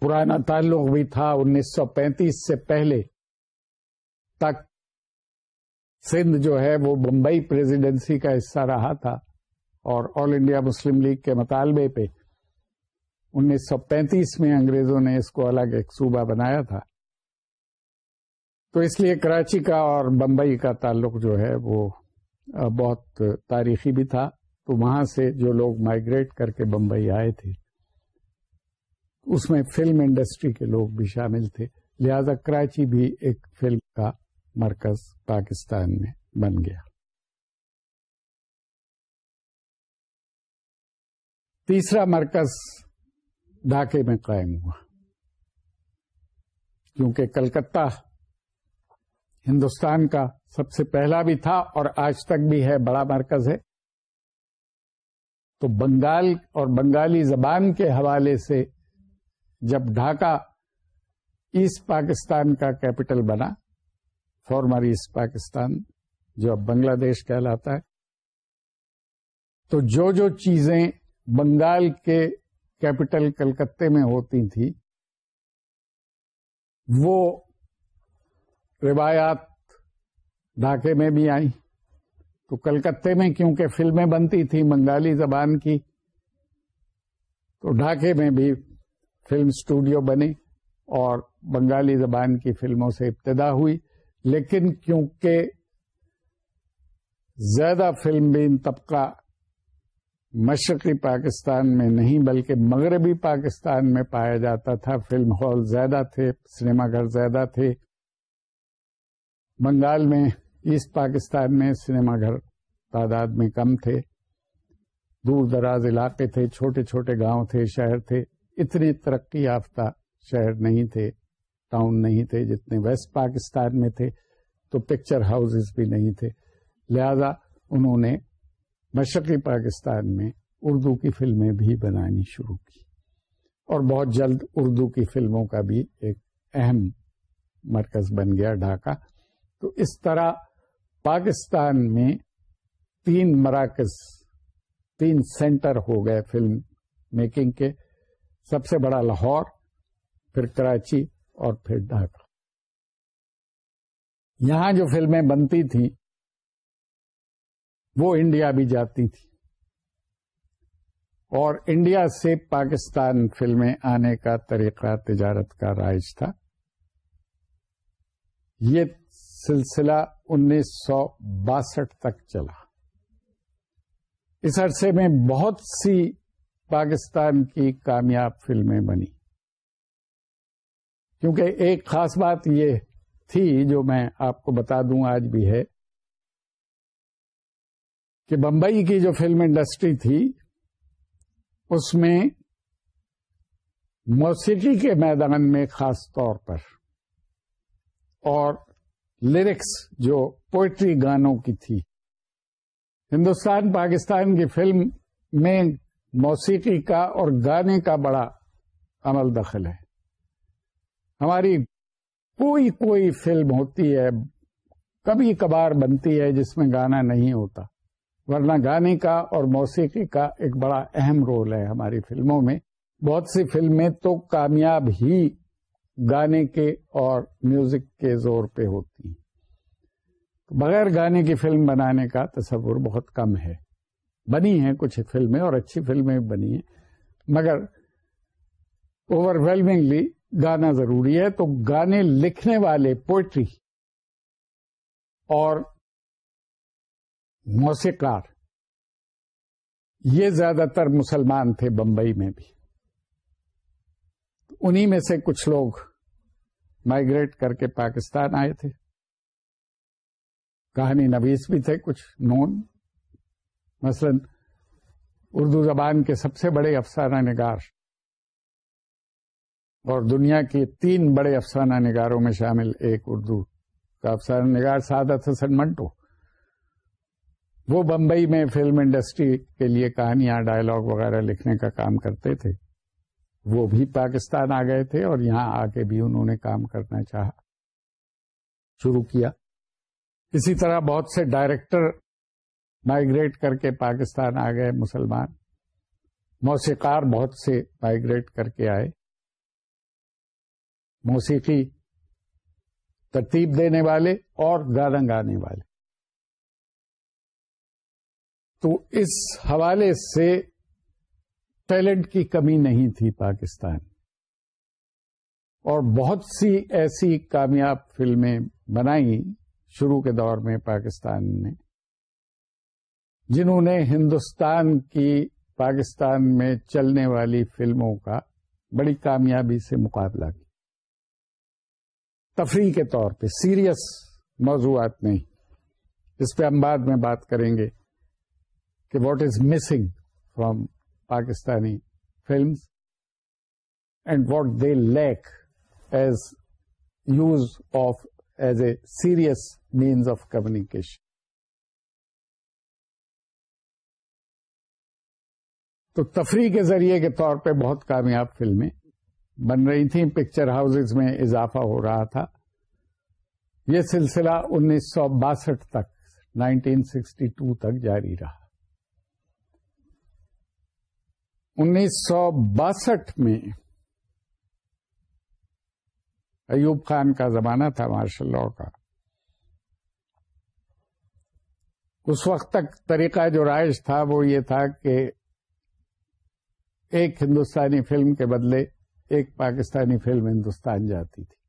[SPEAKER 1] پرانا تعلق بھی تھا۔ انیس سو پینتیس سے پہلے تک سندھ جو ہے، وہ بمبئی پریزیڈنسی کا حصہ رہا تھا۔ اور آل انڈیا مسلم لیگ کے مطالبے پہ انیس سو پینتیس میں انگریزوں نے اس کو الگ ایک صوبہ بنایا تھا۔ تو اس لیے کراچی کا اور بمبئی کا تعلق جو ہے وہ بہت تاریخی بھی تھا۔ تو وہاں سے جو لوگ مائگریٹ کر کے بمبئی آئے تھے، اس میں فلم انڈسٹری کے لوگ بھی شامل تھے۔ لہذا کراچی بھی ایک فلم کا مرکز پاکستان میں بن گیا۔ تیسرا مرکز ڈھاکے میں قائم ہوا۔ کیونکہ کلکتہ ہندوستان کا سب سے پہلا بھی تھا اور آج تک بھی ہے بڑا مرکز ہے۔ تو بنگال اور بنگالی زبان کے حوالے سے جب ڈھاکہ ایسٹ پاکستان کا کیپٹل بنا، فارمر ایسٹ پاکستان جو اب بنگلہ دیش کہلاتا ہے، تو جو جو چیزیں بنگال کے کیپٹل کلکتے میں ہوتی تھی، وہ روایات ڈھاکے میں بھی آئیں۔ تو کلکتے میں کیونکہ فلمیں بنتی تھیں بنگالی زبان کی، تو ڈھاکے میں بھی فلم اسٹوڈیو بنے اور بنگالی زبان کی فلموں سے ابتدا ہوئی۔ لیکن کیونکہ زیادہ فلم بین طبقہ مشرقی پاکستان میں نہیں، بلکہ مغربی پاکستان میں پایا جاتا تھا۔ فلم ہال زیادہ تھے، سنیما گھر زیادہ تھے۔ بنگال میں، ایسٹ پاکستان میں سنیما گھر تعداد میں کم تھے۔ دور دراز علاقے تھے، چھوٹے چھوٹے گاؤں تھے، شہر تھے۔ اتنے ترقی یافتہ شہر نہیں تھے، ٹاؤن نہیں تھے جتنے ویسٹ پاکستان میں تھے۔ تو پکچر ہاؤسز بھی نہیں تھے۔ لہذا انہوں نے مشرقی پاکستان میں اردو کی فلمیں بھی بنانی شروع کی اور بہت جلد اردو کی فلموں کا بھی ایک اہم مرکز بن گیا ڈھاکہ۔ تو اس طرح پاکستان میں تین مراکز، تین سینٹر ہو گئے فلم میکنگ کے۔ سب سے بڑا لاہور، پھر کراچی اور پھر ڈھاکہ۔ یہاں جو فلمیں بنتی تھیں وہ انڈیا بھی جاتی تھی۔ اور انڈیا سے پاکستان فلمیں آنے کا طریقہ تجارت کا رائج تھا۔ یہ سلسلہ انیس سو باسٹھ تک چلا۔ اس عرصے میں بہت سی پاکستان کی کامیاب فلمیں بنی۔ کیونکہ ایک خاص بات یہ تھی جو میں آپ کو بتا دوں آج بھی ہے کہ بمبئی کی جو فلم انڈسٹری تھی، اس میں موسیقی کے میدان میں خاص طور پر اور لیرکس جو پوئٹری گانوں کی تھی۔ ہندوستان، پاکستان کی فلم میں موسیقی کا اور گانے کا بڑا عمل دخل ہے۔ ہماری کوئی کوئی فلم ہوتی ہے، کبھی کبھار بنتی ہے جس میں گانا نہیں ہوتا۔ ورنہ گانے کا اور موسیقی کا ایک بڑا اہم رول ہے ہماری فلموں میں۔ بہت سی فلمیں تو کامیاب ہی گانے کے اور میوزک کے زور پہ ہوتی ہیں۔ بغیر گانے کی فلم بنانے کا تصور بہت کم ہے۔ بنی ہیں کچھ فلمیں اور اچھی فلمیں بنی ہیں۔ مگر اوور ویلمنگلی گانا ضروری ہے۔ تو گانے لکھنے والے پوئٹری اور موسیقار۔ یہ زیادہ تر مسلمان تھے بمبئی میں بھی۔ انہی میں سے کچھ لوگ مائگریٹ کر کے پاکستان آئے تھے۔ کہانی نویس بھی تھے، کچھ نون۔ مثلا اردو زبان کے سب سے بڑے افسانہ نگار۔ اور دنیا کے تین بڑے افسانہ نگاروں میں شامل ایک اردو کا افسانہ نگار سعادت حسن منٹو۔ وہ بمبئی میں فلم انڈسٹری کے لیے کہانیاں ڈائلگ وغیرہ لکھنے کا کام کرتے تھے۔ وہ بھی پاکستان آ گئے تھے اور یہاں آ کے بھی انہوں نے کام کرنا چاہا، شروع کیا۔ اسی طرح بہت سے ڈائریکٹر مائگریٹ کر کے پاکستان آ گئے، مسلمان۔ موسیقار بہت سے مائگریٹ کر کے آئے۔ موسیقی ترتیب دینے والے اور گانا گانے والے۔ تو اس حوالے سے ٹیلنٹ کی کمی نہیں تھی پاکستان۔ اور بہت سی ایسی کامیاب فلمیں بنائی شروع کے دور میں پاکستان نے، جنہوں نے ہندوستان کی پاکستان میں چلنے والی فلموں کا بڑی کامیابی سے مقابلہ کیا۔ تفریح کے طور پہ، سیریس موضوعات نہیں۔ اس پہ ہم بعد میں بات کریں گے۔ کہ what is missing from Pakistani films and what they lack is use of as a serious means of communication تو تفریح کے ذریعے کے طور پہ بہت کامیاب فلمیں بن رہی تھیں پکچر ہاؤسز میں اضافہ ہو رہا تھا۔ یہ سلسلہ انیس سو باسٹھ تک نائنٹین سکسٹی ٹو تک جاری رہا۔ انیس سو باسٹھ میں ایوب خان کا زمانہ تھا، مارشل لا کا۔ اس وقت تک طریقہ جو رائج تھا، وہ یہ تھا کہ ایک ہندوستانی فلم کے بدلے ایک پاکستانی فلم ہندوستان جاتی تھی۔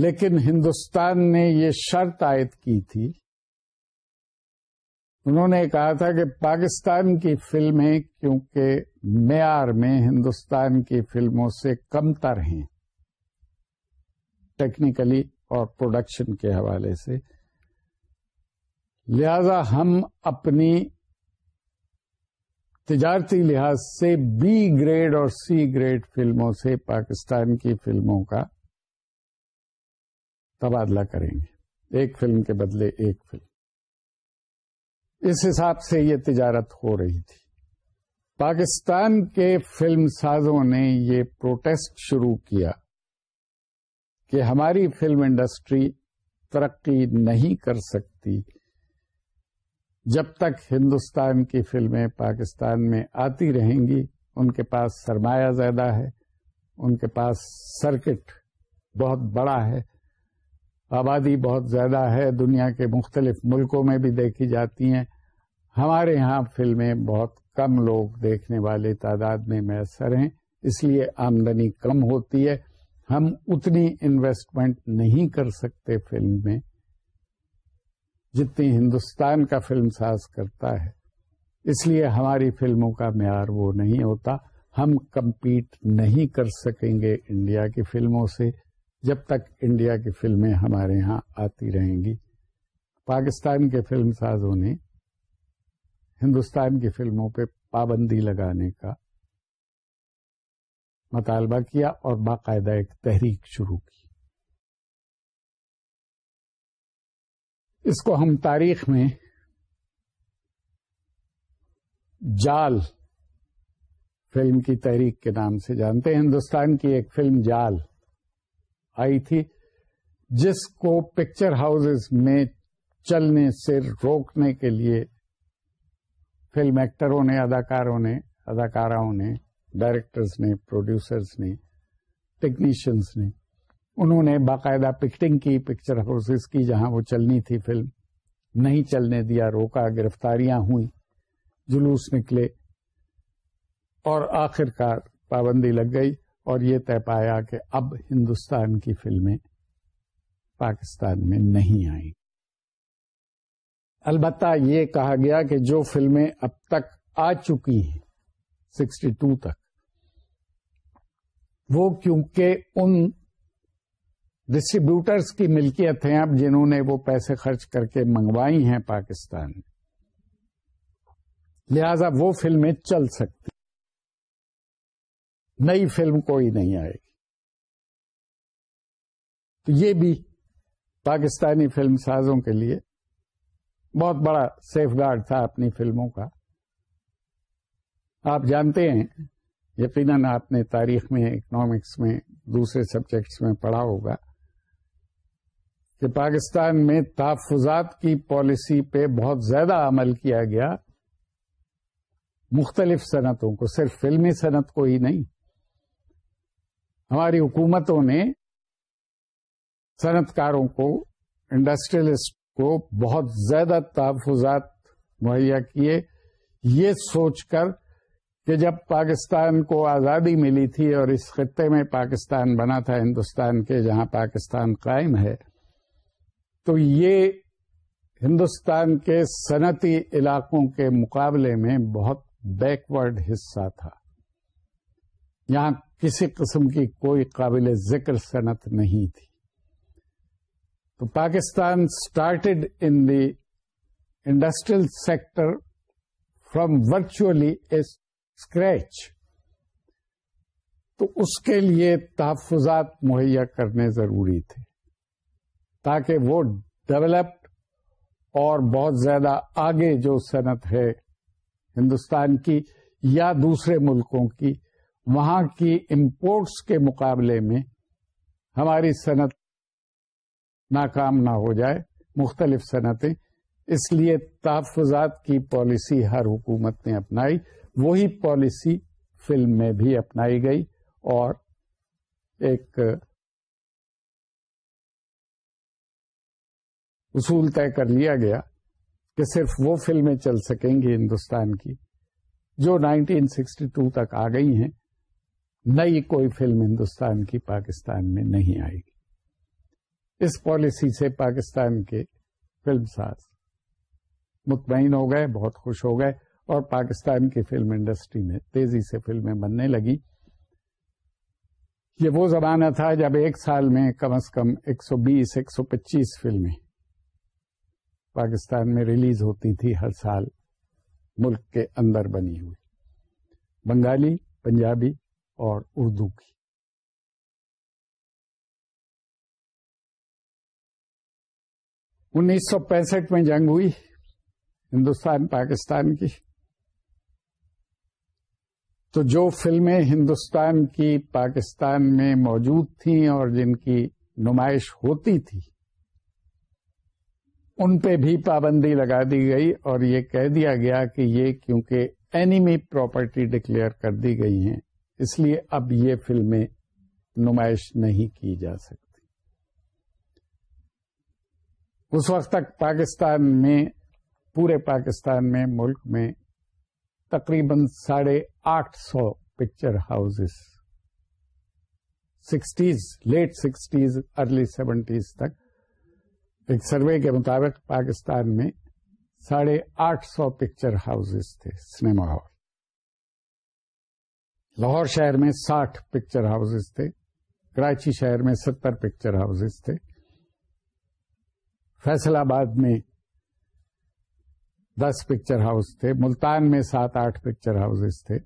[SPEAKER 1] لیکن ہندوستان نے یہ شرط عائد کی تھی انہوں نے کہا تھا کہ پاکستان کی فلمیں کیونکہ معیار میں ہندوستان کی فلموں سے کم تر ہیں ٹیکنیکلی اور پروڈکشن کے حوالے سے۔ لہذا ہم اپنی تجارتی لحاظ سے بی گریڈ اور سی گریڈ فلموں سے پاکستان کی فلموں کا تبادلہ کریں گے۔ ایک فلم کے بدلے ایک فلم۔ اس حساب سے یہ تجارت ہو رہی تھی۔ پاکستان کے فلم سازوں نے یہ پروٹیسٹ شروع کیا کہ ہماری فلم انڈسٹری ترقی نہیں کر سکتی۔ جب تک ہندوستان کی فلمیں پاکستان میں آتی رہیں گی، ان کے پاس سرمایہ زیادہ ہے، ان کے پاس سرکٹ بہت بڑا ہے، آبادی بہت زیادہ ہے، دنیا کے مختلف ملکوں میں بھی دیکھی جاتی ہیں۔ ہمارے یہاں فلمیں بہت کم لوگ دیکھنے والے تعداد میں میسر ہیں، اس لیے آمدنی کم ہوتی ہے۔ ہم اتنی انویسٹمنٹ نہیں کر سکتے فلم میں جتنی ہندوستان کا فلم ساز کرتا ہے۔ اس لیے ہماری فلموں کا معیار وہ نہیں ہوتا۔ ہم کمپیٹ نہیں کر سکیں گے انڈیا کی فلموں سے جب تک انڈیا کی فلمیں ہمارے ہاں آتی رہیں گی۔ پاکستان کے فلم سازوں نے ہندوستان کی فلموں پہ پابندی لگانے کا مطالبہ کیا اور باقاعدہ ایک تحریک شروع کی۔ اس کو ہم تاریخ میں جال فلم کی تحریک کے نام سے جانتے ہیں۔ ہندوستان کی ایک فلم جال آئی تھی، جس کو پکچر ہاؤسز میں چلنے سے روکنے کے لیے فلم ایکٹروں نے، اداکاروں نے، اداکاراؤں نے، ڈائریکٹرز نے، پروڈیوسرز نے ٹیکنیشینس نے، انہوں نے باقاعدہ پکٹنگ کی، پکچر ہاؤسز کی، جہاں وہ چلنی تھی فلم۔ نہیں چلنے دیا، روکا، گرفتاریاں ہوئی جلوس نکلے، اور آخر کار پابندی لگ گئی۔ اور یہ طے پایا کہ اب ہندوستان کی فلمیں پاکستان میں نہیں آئیں۔ البتہ یہ کہا گیا کہ جو فلمیں اب تک آ چکی ہیں، سکسٹی ٹو تک، وہ کیونکہ ان ڈسٹریبیوٹرس کی ملکیت ہیں اب جنہوں نے وہ پیسے خرچ کر کے منگوائی ہیں پاکستان لہذا وہ فلمیں چل سکتی نئی فلم کوئی نہیں آئے گی۔ تو یہ بھی پاکستانی فلم سازوں کے لیے بہت بڑا سیف گارڈ تھا اپنی فلموں کا۔ آپ جانتے ہیں، یقیناً آپ نے تاریخ میں اکنامکس میں، دوسرے سبجیکٹس میں پڑھا ہوگا کہ پاکستان میں تحفظات کی پالیسی پہ بہت زیادہ عمل کیا گیا۔ مختلف صنعتوں کو، صرف فلمی صنعت کو ہی نہیں، ہماری حکومتوں نے صنعت کاروں کو انڈسٹریلسٹ کو بہت زیادہ تحفظات مہیا کیے۔ یہ سوچ کر کہ جب پاکستان کو آزادی ملی تھی اور اس خطے میں پاکستان بنا تھا، ہندوستان کے جہاں پاکستان قائم ہے، تو یہ ہندوستان کے صنعتی علاقوں کے مقابلے میں بہت بیکورڈ حصہ تھا۔ یہاں کسی قسم کی کوئی قابل ذکر صنعت نہیں تھی۔ تو Pakistan started in the industrial sector from virtually scratch تو اس کے لیے تحفظات مہیا کرنے ضروری تھے تاکہ وہ ڈیولپڈ اور بہت زیادہ آگے جو صنعت ہے ہندوستان کی یا دوسرے ملکوں کی، وہاں کی امپورٹس کے مقابلے میں ہماری صنعت ناکام نہ ہو جائے، مختلف صنعتیں۔ اس لیے تحفظات کی پالیسی ہر حکومت نے اپنائی، وہی پالیسی فلم میں بھی اپنائی گئی اور ایک اصول طے کر لیا گیا کہ صرف وہ فلمیں چل سکیں گی ہندوستان کی جو 1962 تک آ گئی ہیں۔ نئی کوئی فلم ہندوستان کی، پاکستان میں نہیں آئے گی۔ اس پالیسی سے پاکستان کے فلم ساز مطمئن ہو گئے، بہت خوش ہو گئے اور پاکستان کی فلم انڈسٹری میں تیزی سے فلمیں بننے لگی یہ وہ زمانہ تھا جب ایک سال میں کم از کم ایک سو بیس، ایک سو پچیس فلمیں پاکستان میں ریلیز ہوتی تھی ہر سال ملک کے اندر بنی ہوئی۔ بنگالی، پنجابی اور اردو کی۔ انیس سو پینسٹھ میں جنگ ہوئی ہندوستان، پاکستان کی۔ تو جو فلمیں ہندوستان کی، پاکستان میں موجود تھیں اور جن کی نمائش ہوتی تھی، ان پہ بھی پابندی لگا دی گئی اور یہ کہہ دیا گیا کہ یہ کیونکہ اینیمی پراپرٹی ڈکلیئر کر دی گئی ہیں، اس لیے اب یہ فلمیں نمائش نہیں کی جا سکتی۔ اس وقت تک پاکستان میں، پورے پاکستان میں، ملک میں تقریباً ساڑھے آٹھ سو picture houses sixties late sixties early seventies تک۔ ایک سروے کے مطابق پاکستان میں ساڑھے آٹھ سو پکچر ہاؤسز تھے سنیما ہال لاہور شہر میں ساٹھ پکچر ہاؤسز تھے، کراچی شہر میں ستر پکچر ہاؤسز تھے۔ فیصل آباد میں دس پکچر ہاؤس تھے، ملتان میں سات آٹھ پکچر ہاؤسز تھے۔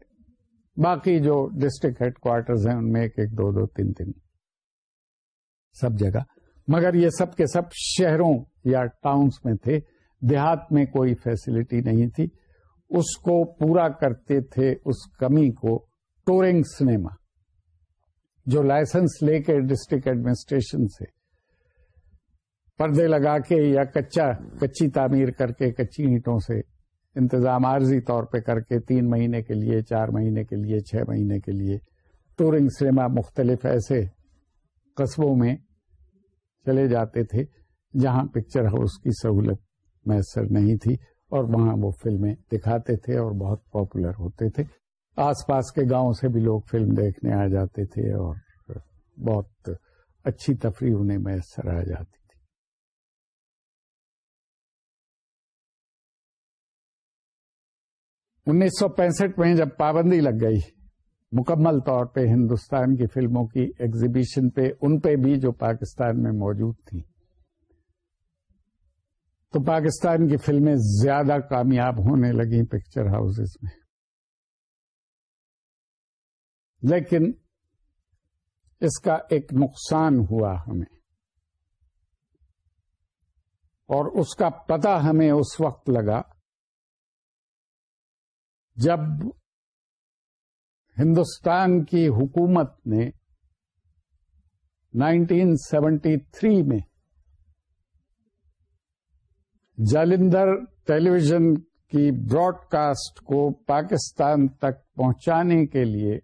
[SPEAKER 1] باقی جو ڈسٹرکٹ ہیڈ کوارٹرز ہیں، ان میں ایک ایک، دو دو، تین تین۔ سب جگہ۔ مگر یہ سب کے سب شہروں یا ٹاؤنس میں تھے۔ دیہات میں کوئی فیسلٹی نہیں تھی۔ اس کو پورا کرتے تھے اس کمی کو ٹورنگ سنیما جو لائسنس لے کے ڈسٹرکٹ ایڈمنسٹریشن سے پردے لگا کے یا کچا، کچی تعمیر کر کے، کچی اینٹوں سے انتظام عارضی طور پہ کر کے تین مہینے کے لیے، چار مہینے کے لیے، چھ مہینے کے لیے۔ ٹورنگ سنیما مختلف ایسے قصبوں میں چلے جاتے تھے جہاں پکچر ہاؤس کی سہولت میسر نہیں تھی اور وہاں وہ فلمیں دکھاتے تھے اور بہت پاپولر ہوتے تھے۔ آس پاس کے گاؤں سے بھی لوگ فلم دیکھنے آ جاتے تھے اور بہت اچھی تفریح انہیں میسر آ جاتی۔ انیس سو پینسٹھ میں جب پابندی لگ گئی، مکمل طور پہ ہندوستان کی فلموں کی ایگزیبیشن پہ، ان پہ بھی جو پاکستان میں موجود تھی۔ تو پاکستان کی فلمیں زیادہ کامیاب ہونے لگیں پکچر ہاؤسز میں۔ لیکن اس کا ایک نقصان ہوا ہمیں۔ اور اس کا پتہ ہمیں اس وقت لگا جب ہندوستان کی حکومت نے نائنٹین سیونٹی تھری میں جالندر ٹیلی ویژن کی براڈ کاسٹ کو پاکستان تک پہنچانے کے لیے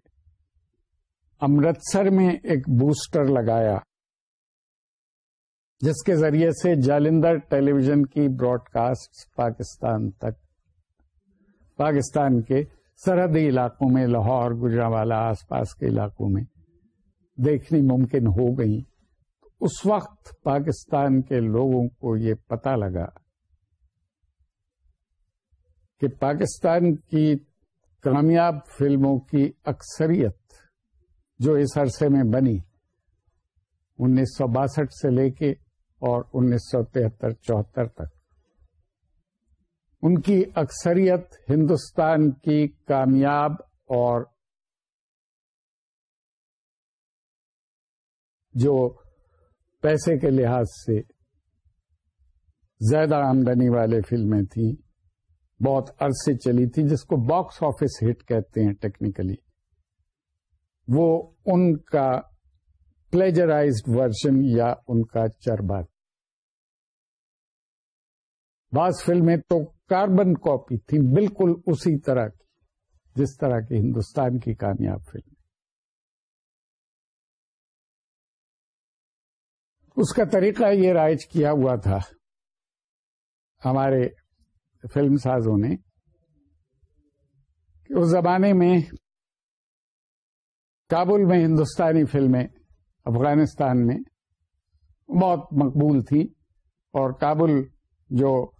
[SPEAKER 1] امرتسر میں ایک بوسٹر لگایا، جس کے ذریعے سے جالندر ٹیلی ویژن کی براڈ کاسٹ پاکستان تک پاکستان کے سرحدی علاقوں میں، لاہور گجراوالا آس پاس کے علاقوں میں دیکھنی ممکن ہو گئی۔ اس وقت پاکستان کے لوگوں کو یہ پتا لگا کہ پاکستان کی کامیاب فلموں کی اکثریت جو اس عرصے میں بنی، انیس سو باسٹھ سے لے کے اور انیس سو تہتر، چوہتر تک۔ ان کی اکثریت ہندوستان کی کامیاب اور جو پیسے کے لحاظ سے زیادہ آمدنی والے فلمیں تھیں، بہت عرصے چلی تھی، جس کو باکس آفس ہٹ کہتے ہیں ٹیکنیکلی وہ ان کا پلیجرائزڈ ورژن یا ان کا چربات بعض فلمیں تو کاربن کاپی تھی بالکل اسی طرح کی، جس طرح کی ہندوستان کی کامیاب فلم۔ اس کا طریقہ یہ رائج کیا ہوا تھا۔ ہمارے فلم سازوں نے کہ اس زمانے میں کابل میں ہندوستانی فلمیں، افغانستان میں بہت مقبول تھی اور کابل جو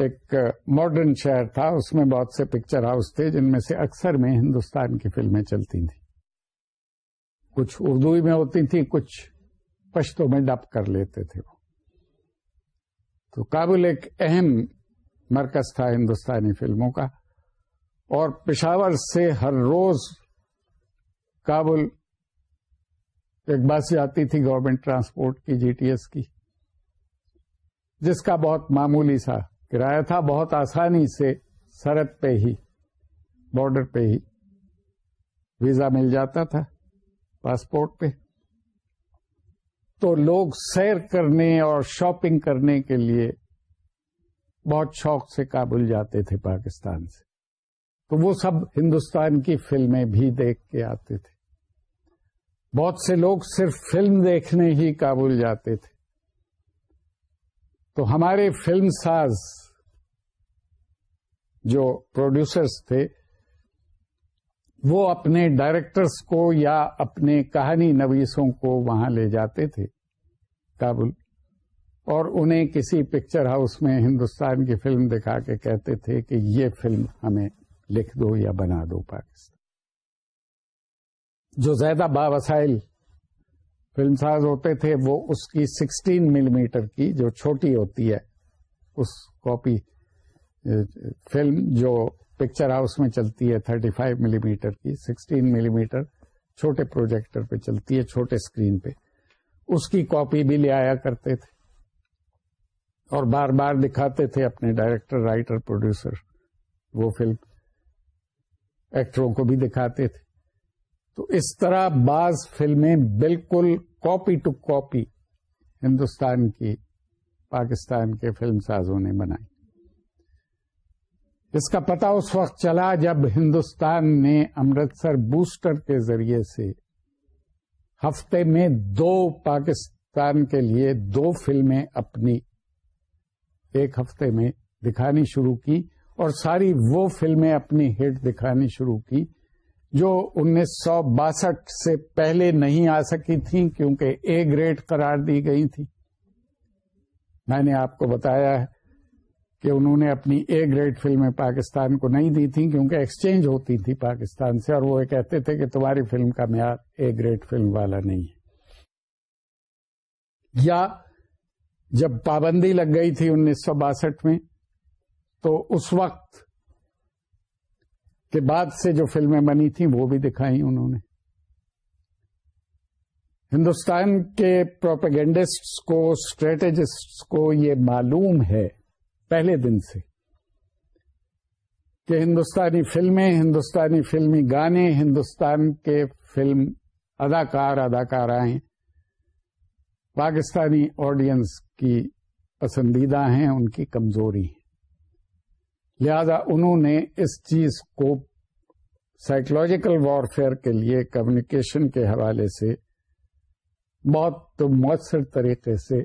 [SPEAKER 1] ایک ماڈرن شہر تھا، اس میں بہت سے پکچر ہاؤس تھے، جن میں سے اکثر میں ہندوستان کی فلمیں چلتی تھیں۔ کچھ اردو میں ہوتی تھیں، کچھ پشتوں میں ڈپ کر لیتے تھے وہ۔ تو کابل ایک اہم مرکز تھا ہندوستانی فلموں کا۔ اور پشاور سے ہر روز کابل ایک بس جاتی تھی گورنمنٹ ٹرانسپورٹ کی جی ٹی ایس کی، جس کا بہت معمولی سا کرایہ تھا بہت آسانی سے سرحد پہ ہی بارڈر پہ ہی ویزا مل جاتا تھا پاسپورٹ پہ۔ تو لوگ سیر کرنے اور شاپنگ کرنے کے لیے بہت شوق سے کابل جاتے تھے پاکستان سے۔ تو وہ سب ہندوستان کی فلمیں بھی دیکھ کے آتے تھے۔ بہت سے لوگ صرف فلم دیکھنے ہی کابل جاتے تھے۔ تو ہمارے فلم ساز جو پروڈیوسرس تھے، وہ اپنے ڈائریکٹرس کو یا اپنے کہانی نویسوں کو وہاں لے جاتے تھے کابل، اور انہیں کسی پکچر ہاؤس میں ہندوستان کی فلم دکھا کے کہتے تھے کہ یہ فلم ہمیں لکھ دو یا بنا دو پاکستان۔ جو زیادہ با وسائل فلم ساز ہوتے تھے، وہ اس کی سکسٹین ملی میٹر کی جو چھوٹی ہوتی ہے، اس کاپی فلم جو پکچر ہاؤس میں چلتی ہے، تھرٹی فائیو ملی میٹر کی، سکسٹین ملی میٹر چھوٹے پروجیکٹر پہ چلتی ہے، چھوٹے اسکرین پہ۔ اس کی کاپی بھی لے آیا کرتے تھے۔ اور بار بار دکھاتے تھے اپنے ڈائریکٹر، رائٹر، پروڈیوسر، وہ فلم، ایکٹروں کو بھی دکھاتے تھے۔ تو اس طرح بعض فلمیں بالکل کاپی ٹو کاپی ہندوستان کی، پاکستان کے فلم سازوں نے بنائی۔ اس کا پتا اس وقت چلا جب ہندوستان نے امرتسر بوسٹر کے ذریعے سے ہفتے میں دو پاکستان کے لیے دو فلمیں اپنی ایک ہفتے میں دکھانی شروع کی اور ساری وہ فلمیں اپنی ہٹ دکھانی شروع کی۔ جو انیس سو باسٹھ سے پہلے نہیں آ سکی تھیں کیونکہ اے گریڈ قرار دی گئی تھی میں نے آپ کو بتایا ہے کہ انہوں نے اپنی اے گریڈ فلمیں پاکستان کو نہیں دی تھیں کیونکہ ایکسچینج ہوتی تھی پاکستان سے اور وہ کہتے تھے کہ تمہاری فلم کا معیار اے گریڈ فلم والا نہیں ہے۔ یا جب پابندی لگ گئی تھی انیس سو باسٹھ میں تو اس وقت کے بعد سے جو فلمیں بنی تھیں وہ بھی دکھائی انہوں نے۔ ہندوستان کے پروپیگنڈسٹ کو اسٹریٹجسٹ کو یہ معلوم ہے پہلے دن سے کہ ہندوستانی فلمیں، ہندوستانی فلمی گانے، ہندوستان کے فلم اداکار، اداکارائیں، پاکستانی آڈینس کی پسندیدہ ہیں، ان کی کمزوری ہے لہذا انہوں نے اس چیز کو سائیکولوجیکل وارفیئر کے لیے کمیونیکیشن کے حوالے سے بہت مؤثر طریقے سے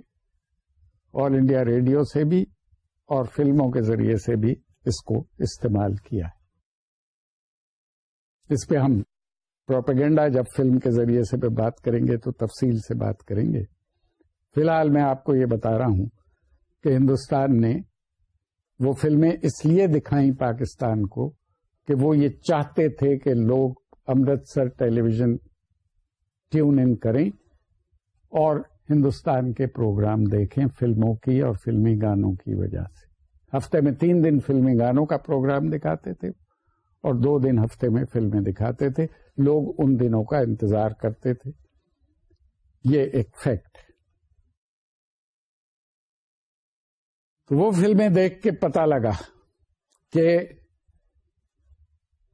[SPEAKER 1] آل انڈیا ریڈیو سے بھی اور فلموں کے ذریعے سے بھی اس کو استعمال کیا ہے۔ اس پہ ہم پروپیگنڈا جب فلم کے ذریعے سے پہ بات کریں گے تو تفصیل سے بات کریں گے۔ فی الحال میں آپ کو یہ بتا رہا ہوں کہ ہندوستان نے وہ فلمیں اس لیے دکھائیں پاکستان کو کہ وہ یہ چاہتے تھے کہ لوگ Amritsar television tune in کریں اور ہندوستان کے پروگرام دیکھیں فلموں کی اور فلمی گانوں کی وجہ سے۔ ہفتے میں تین دن فلمی گانوں کا پروگرام دکھاتے تھے اور دو دن ہفتے میں فلمیں دکھاتے تھے۔ لوگ ان دنوں کا انتظار کرتے تھے۔ یہ ایک فیکٹ ہے تو وہ فلمیں دیکھ کے پتا لگا کہ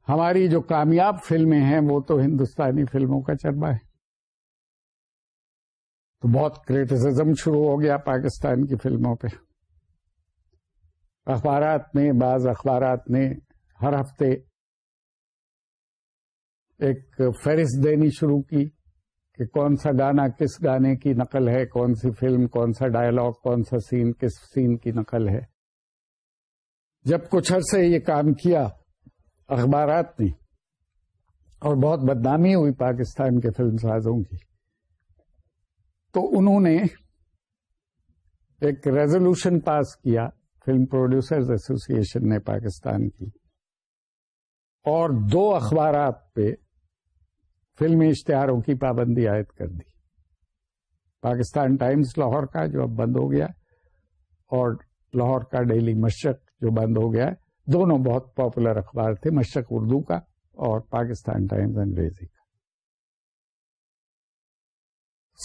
[SPEAKER 1] ہماری جو کامیاب فلمیں ہیں، وہ تو ہندوستانی فلموں کا چربا ہے۔ تو بہت کریٹیسزم شروع ہو گیا پاکستان کی فلموں پہ۔ اخبارات نے، بعض اخبارات نے ہر ہفتے ایک فہرست دینی شروع کی۔ کہ کون سا گانا کس گانے کی نقل ہے، کون سی فلم، کون سا ڈائلگ کون سا سین کس سین کی نقل ہے۔ جب کچھ عرصے یہ کام کیا، اخبارات نے، اور بہت بدنامی ہوئی پاکستان کے فلم سازوں کی، تو انہوں نے ایک ریزولوشن پاس کیا فلم پروڈیوسرز ایسوسی ایشن نے پاکستان کی۔ اور دو اخبارات پہ فلمی اشتہاروں کی پابندی عائد کر دی۔ پاکستان ٹائمز لاہور کا جو اب بند ہو گیا اور لاہور کا ڈیلی مشرق جو بند ہو گیا دونوں بہت پاپولر اخبار تھے، مشرق اردو کا اور پاکستان ٹائمز انگریزی کا۔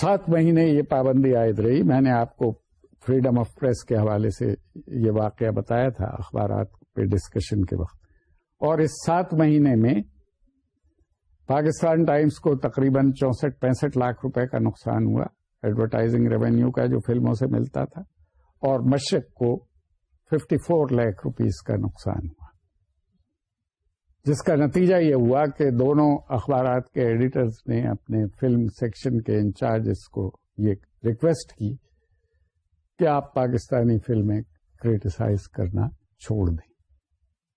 [SPEAKER 1] سات مہینے یہ پابندی عائد رہی۔ میں نے آپ کو فریڈم آف پریس کے حوالے سے یہ واقعہ بتایا تھا اخبارات پہ ڈسکشن کے وقت۔ اور اس سات مہینے میں پاکستان ٹائمز کو تقریباً چونسٹھ پینسٹھ لاکھ روپے کا نقصان ہوا ایڈورٹائزنگ ریونیو کا جو فلموں سے ملتا تھا اور مشرق کو ففٹی فور لاکھ روپیز کا نقصان ہوا۔ جس کا نتیجہ یہ ہوا کہ دونوں اخبارات کے ایڈیٹرز نے اپنے فلم سیکشن کے انچارجز کو یہ ریکویسٹ کی کہ آپ پاکستانی فلمیں کریٹیسائز کرنا چھوڑ دیں۔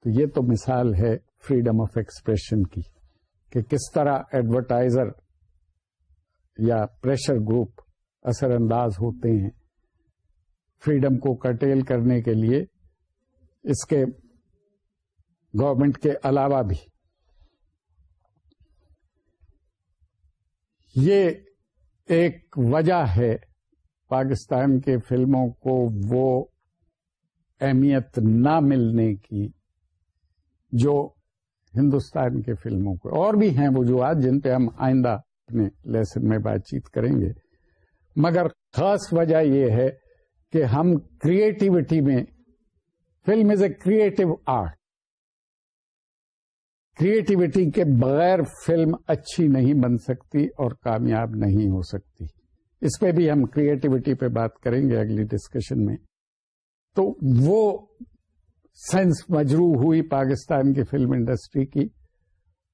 [SPEAKER 1] تو یہ تو مثال ہے فریڈم آف ایکسپریشن کی۔ کہ کس طرح ایڈورٹائزر یا پریشر گروپ اثر انداز ہوتے ہیں فریڈم کو کٹیل کرنے کے لیے، اس کے گورنمنٹ کے علاوہ بھی۔ یہ ایک وجہ ہے پاکستان کے فلموں کو وہ اہمیت نہ ملنے کی جو ہندوستان کے فلموں کو۔ اور بھی ہیں وجوہات جن پہ ہم آئندہ اپنے لیسن میں بات چیت کریں گے۔ مگر خاص وجہ یہ ہے کہ ہم کریٹیوٹی میں، film is a creative art. Creativity کے بغیر فلم اچھی نہیں بن سکتی اور کامیاب نہیں ہو سکتی۔ اس پہ بھی ہم کریٹیوٹی پہ بات کریں گے اگلی ڈسکشن میں۔ تو وہ سینس مجرو ہوئی پاکستان کی فلم انڈسٹری کی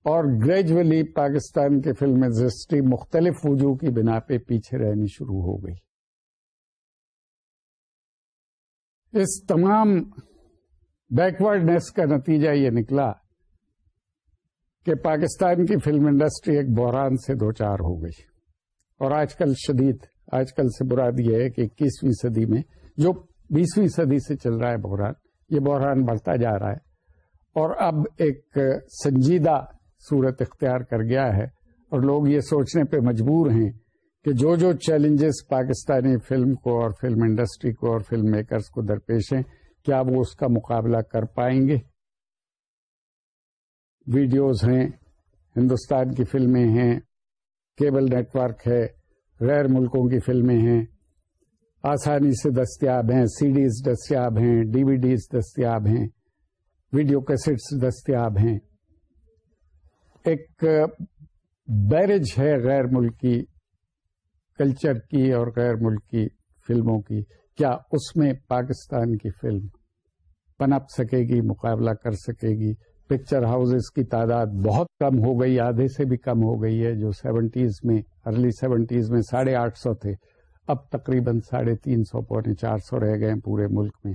[SPEAKER 1] اور گریجولی پاکستان کی فلم انڈسٹری مختلف وجوہ کی بنا پہ پیچھے رہنی شروع ہو گئی۔ اس تمام بیکورڈنیس کا نتیجہ یہ نکلا کہ پاکستان کی فلم انڈسٹری ایک بحران سے دو چار ہو گئی۔ اور آج کل شدید، آج کل سے براد یہ ہے کہ اکیسویں صدی میں، جو بیسویں صدی سے چل رہا ہے بحران یہ بحران بڑھتا جا رہا ہے۔ اور اب ایک سنجیدہ صورت اختیار کر گیا ہے اور لوگ یہ سوچنے پہ مجبور ہیں کہ جو جو چیلنجز پاکستانی فلم کو اور فلم انڈسٹری کو اور فلم میکرز کو درپیش ہیں، کیا وہ اس کا مقابلہ کر پائیں گے؟ ویڈیوز ہیں، ہندوستان کی فلمیں ہیں، کیبل نیٹ ورک ہے، غیر ملکوں کی فلمیں ہیں۔ آسانی سے دستیاب ہیں سی ڈیز دستیاب ہیں ڈی وی ڈیز دستیاب ہیں، ویڈیو کیسٹس دستیاب ہیں۔ ایک بیرج ہے غیر ملکی کلچر کی اور غیر ملکی فلموں کی۔ کیا اس میں پاکستان کی فلم پنپ سکے گی، مقابلہ کر سکے گی؟ پکچر ہاؤسز کی تعداد بہت کم ہو گئی، آدھے سے بھی کم ہو گئی ہے، جو سیونٹیز میں، ارلی سیونٹیز میں ساڑھے آٹھ سو تھے۔ اب تقریباً ساڑھے تین سو پونے چار سو رہ گئے پورے ملک میں۔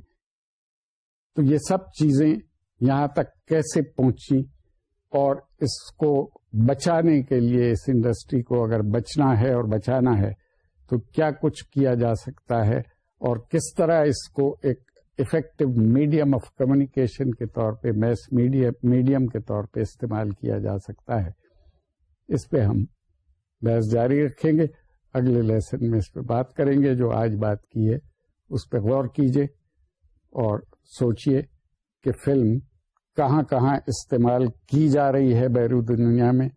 [SPEAKER 1] تو یہ سب چیزیں یہاں تک کیسے پہنچی اور اس کو بچانے کے لیے اس انڈسٹری کو اگر بچنا ہے اور بچانا ہے تو کیا کچھ کیا جا سکتا ہے اور کس طرح اس کو ایک افیکٹو میڈیم آف کمیونیکیشن کے طور پہ میس میڈیم کے طور پہ استعمال کیا جا سکتا ہے۔ اس پہ ہم بحث جاری رکھیں گے۔ اگلے لیسن میں اس پہ بات کریں گے جو آج بات کی ہے، اس پہ غور کیجیے اور سوچئے کہ فلم کہاں کہاں استعمال کی جا رہی ہے بیرو دنیا میں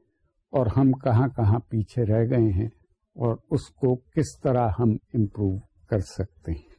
[SPEAKER 1] اور ہم کہاں کہاں پیچھے رہ گئے ہیں اور اس کو کس طرح ہم امپروو کر سکتے ہیں۔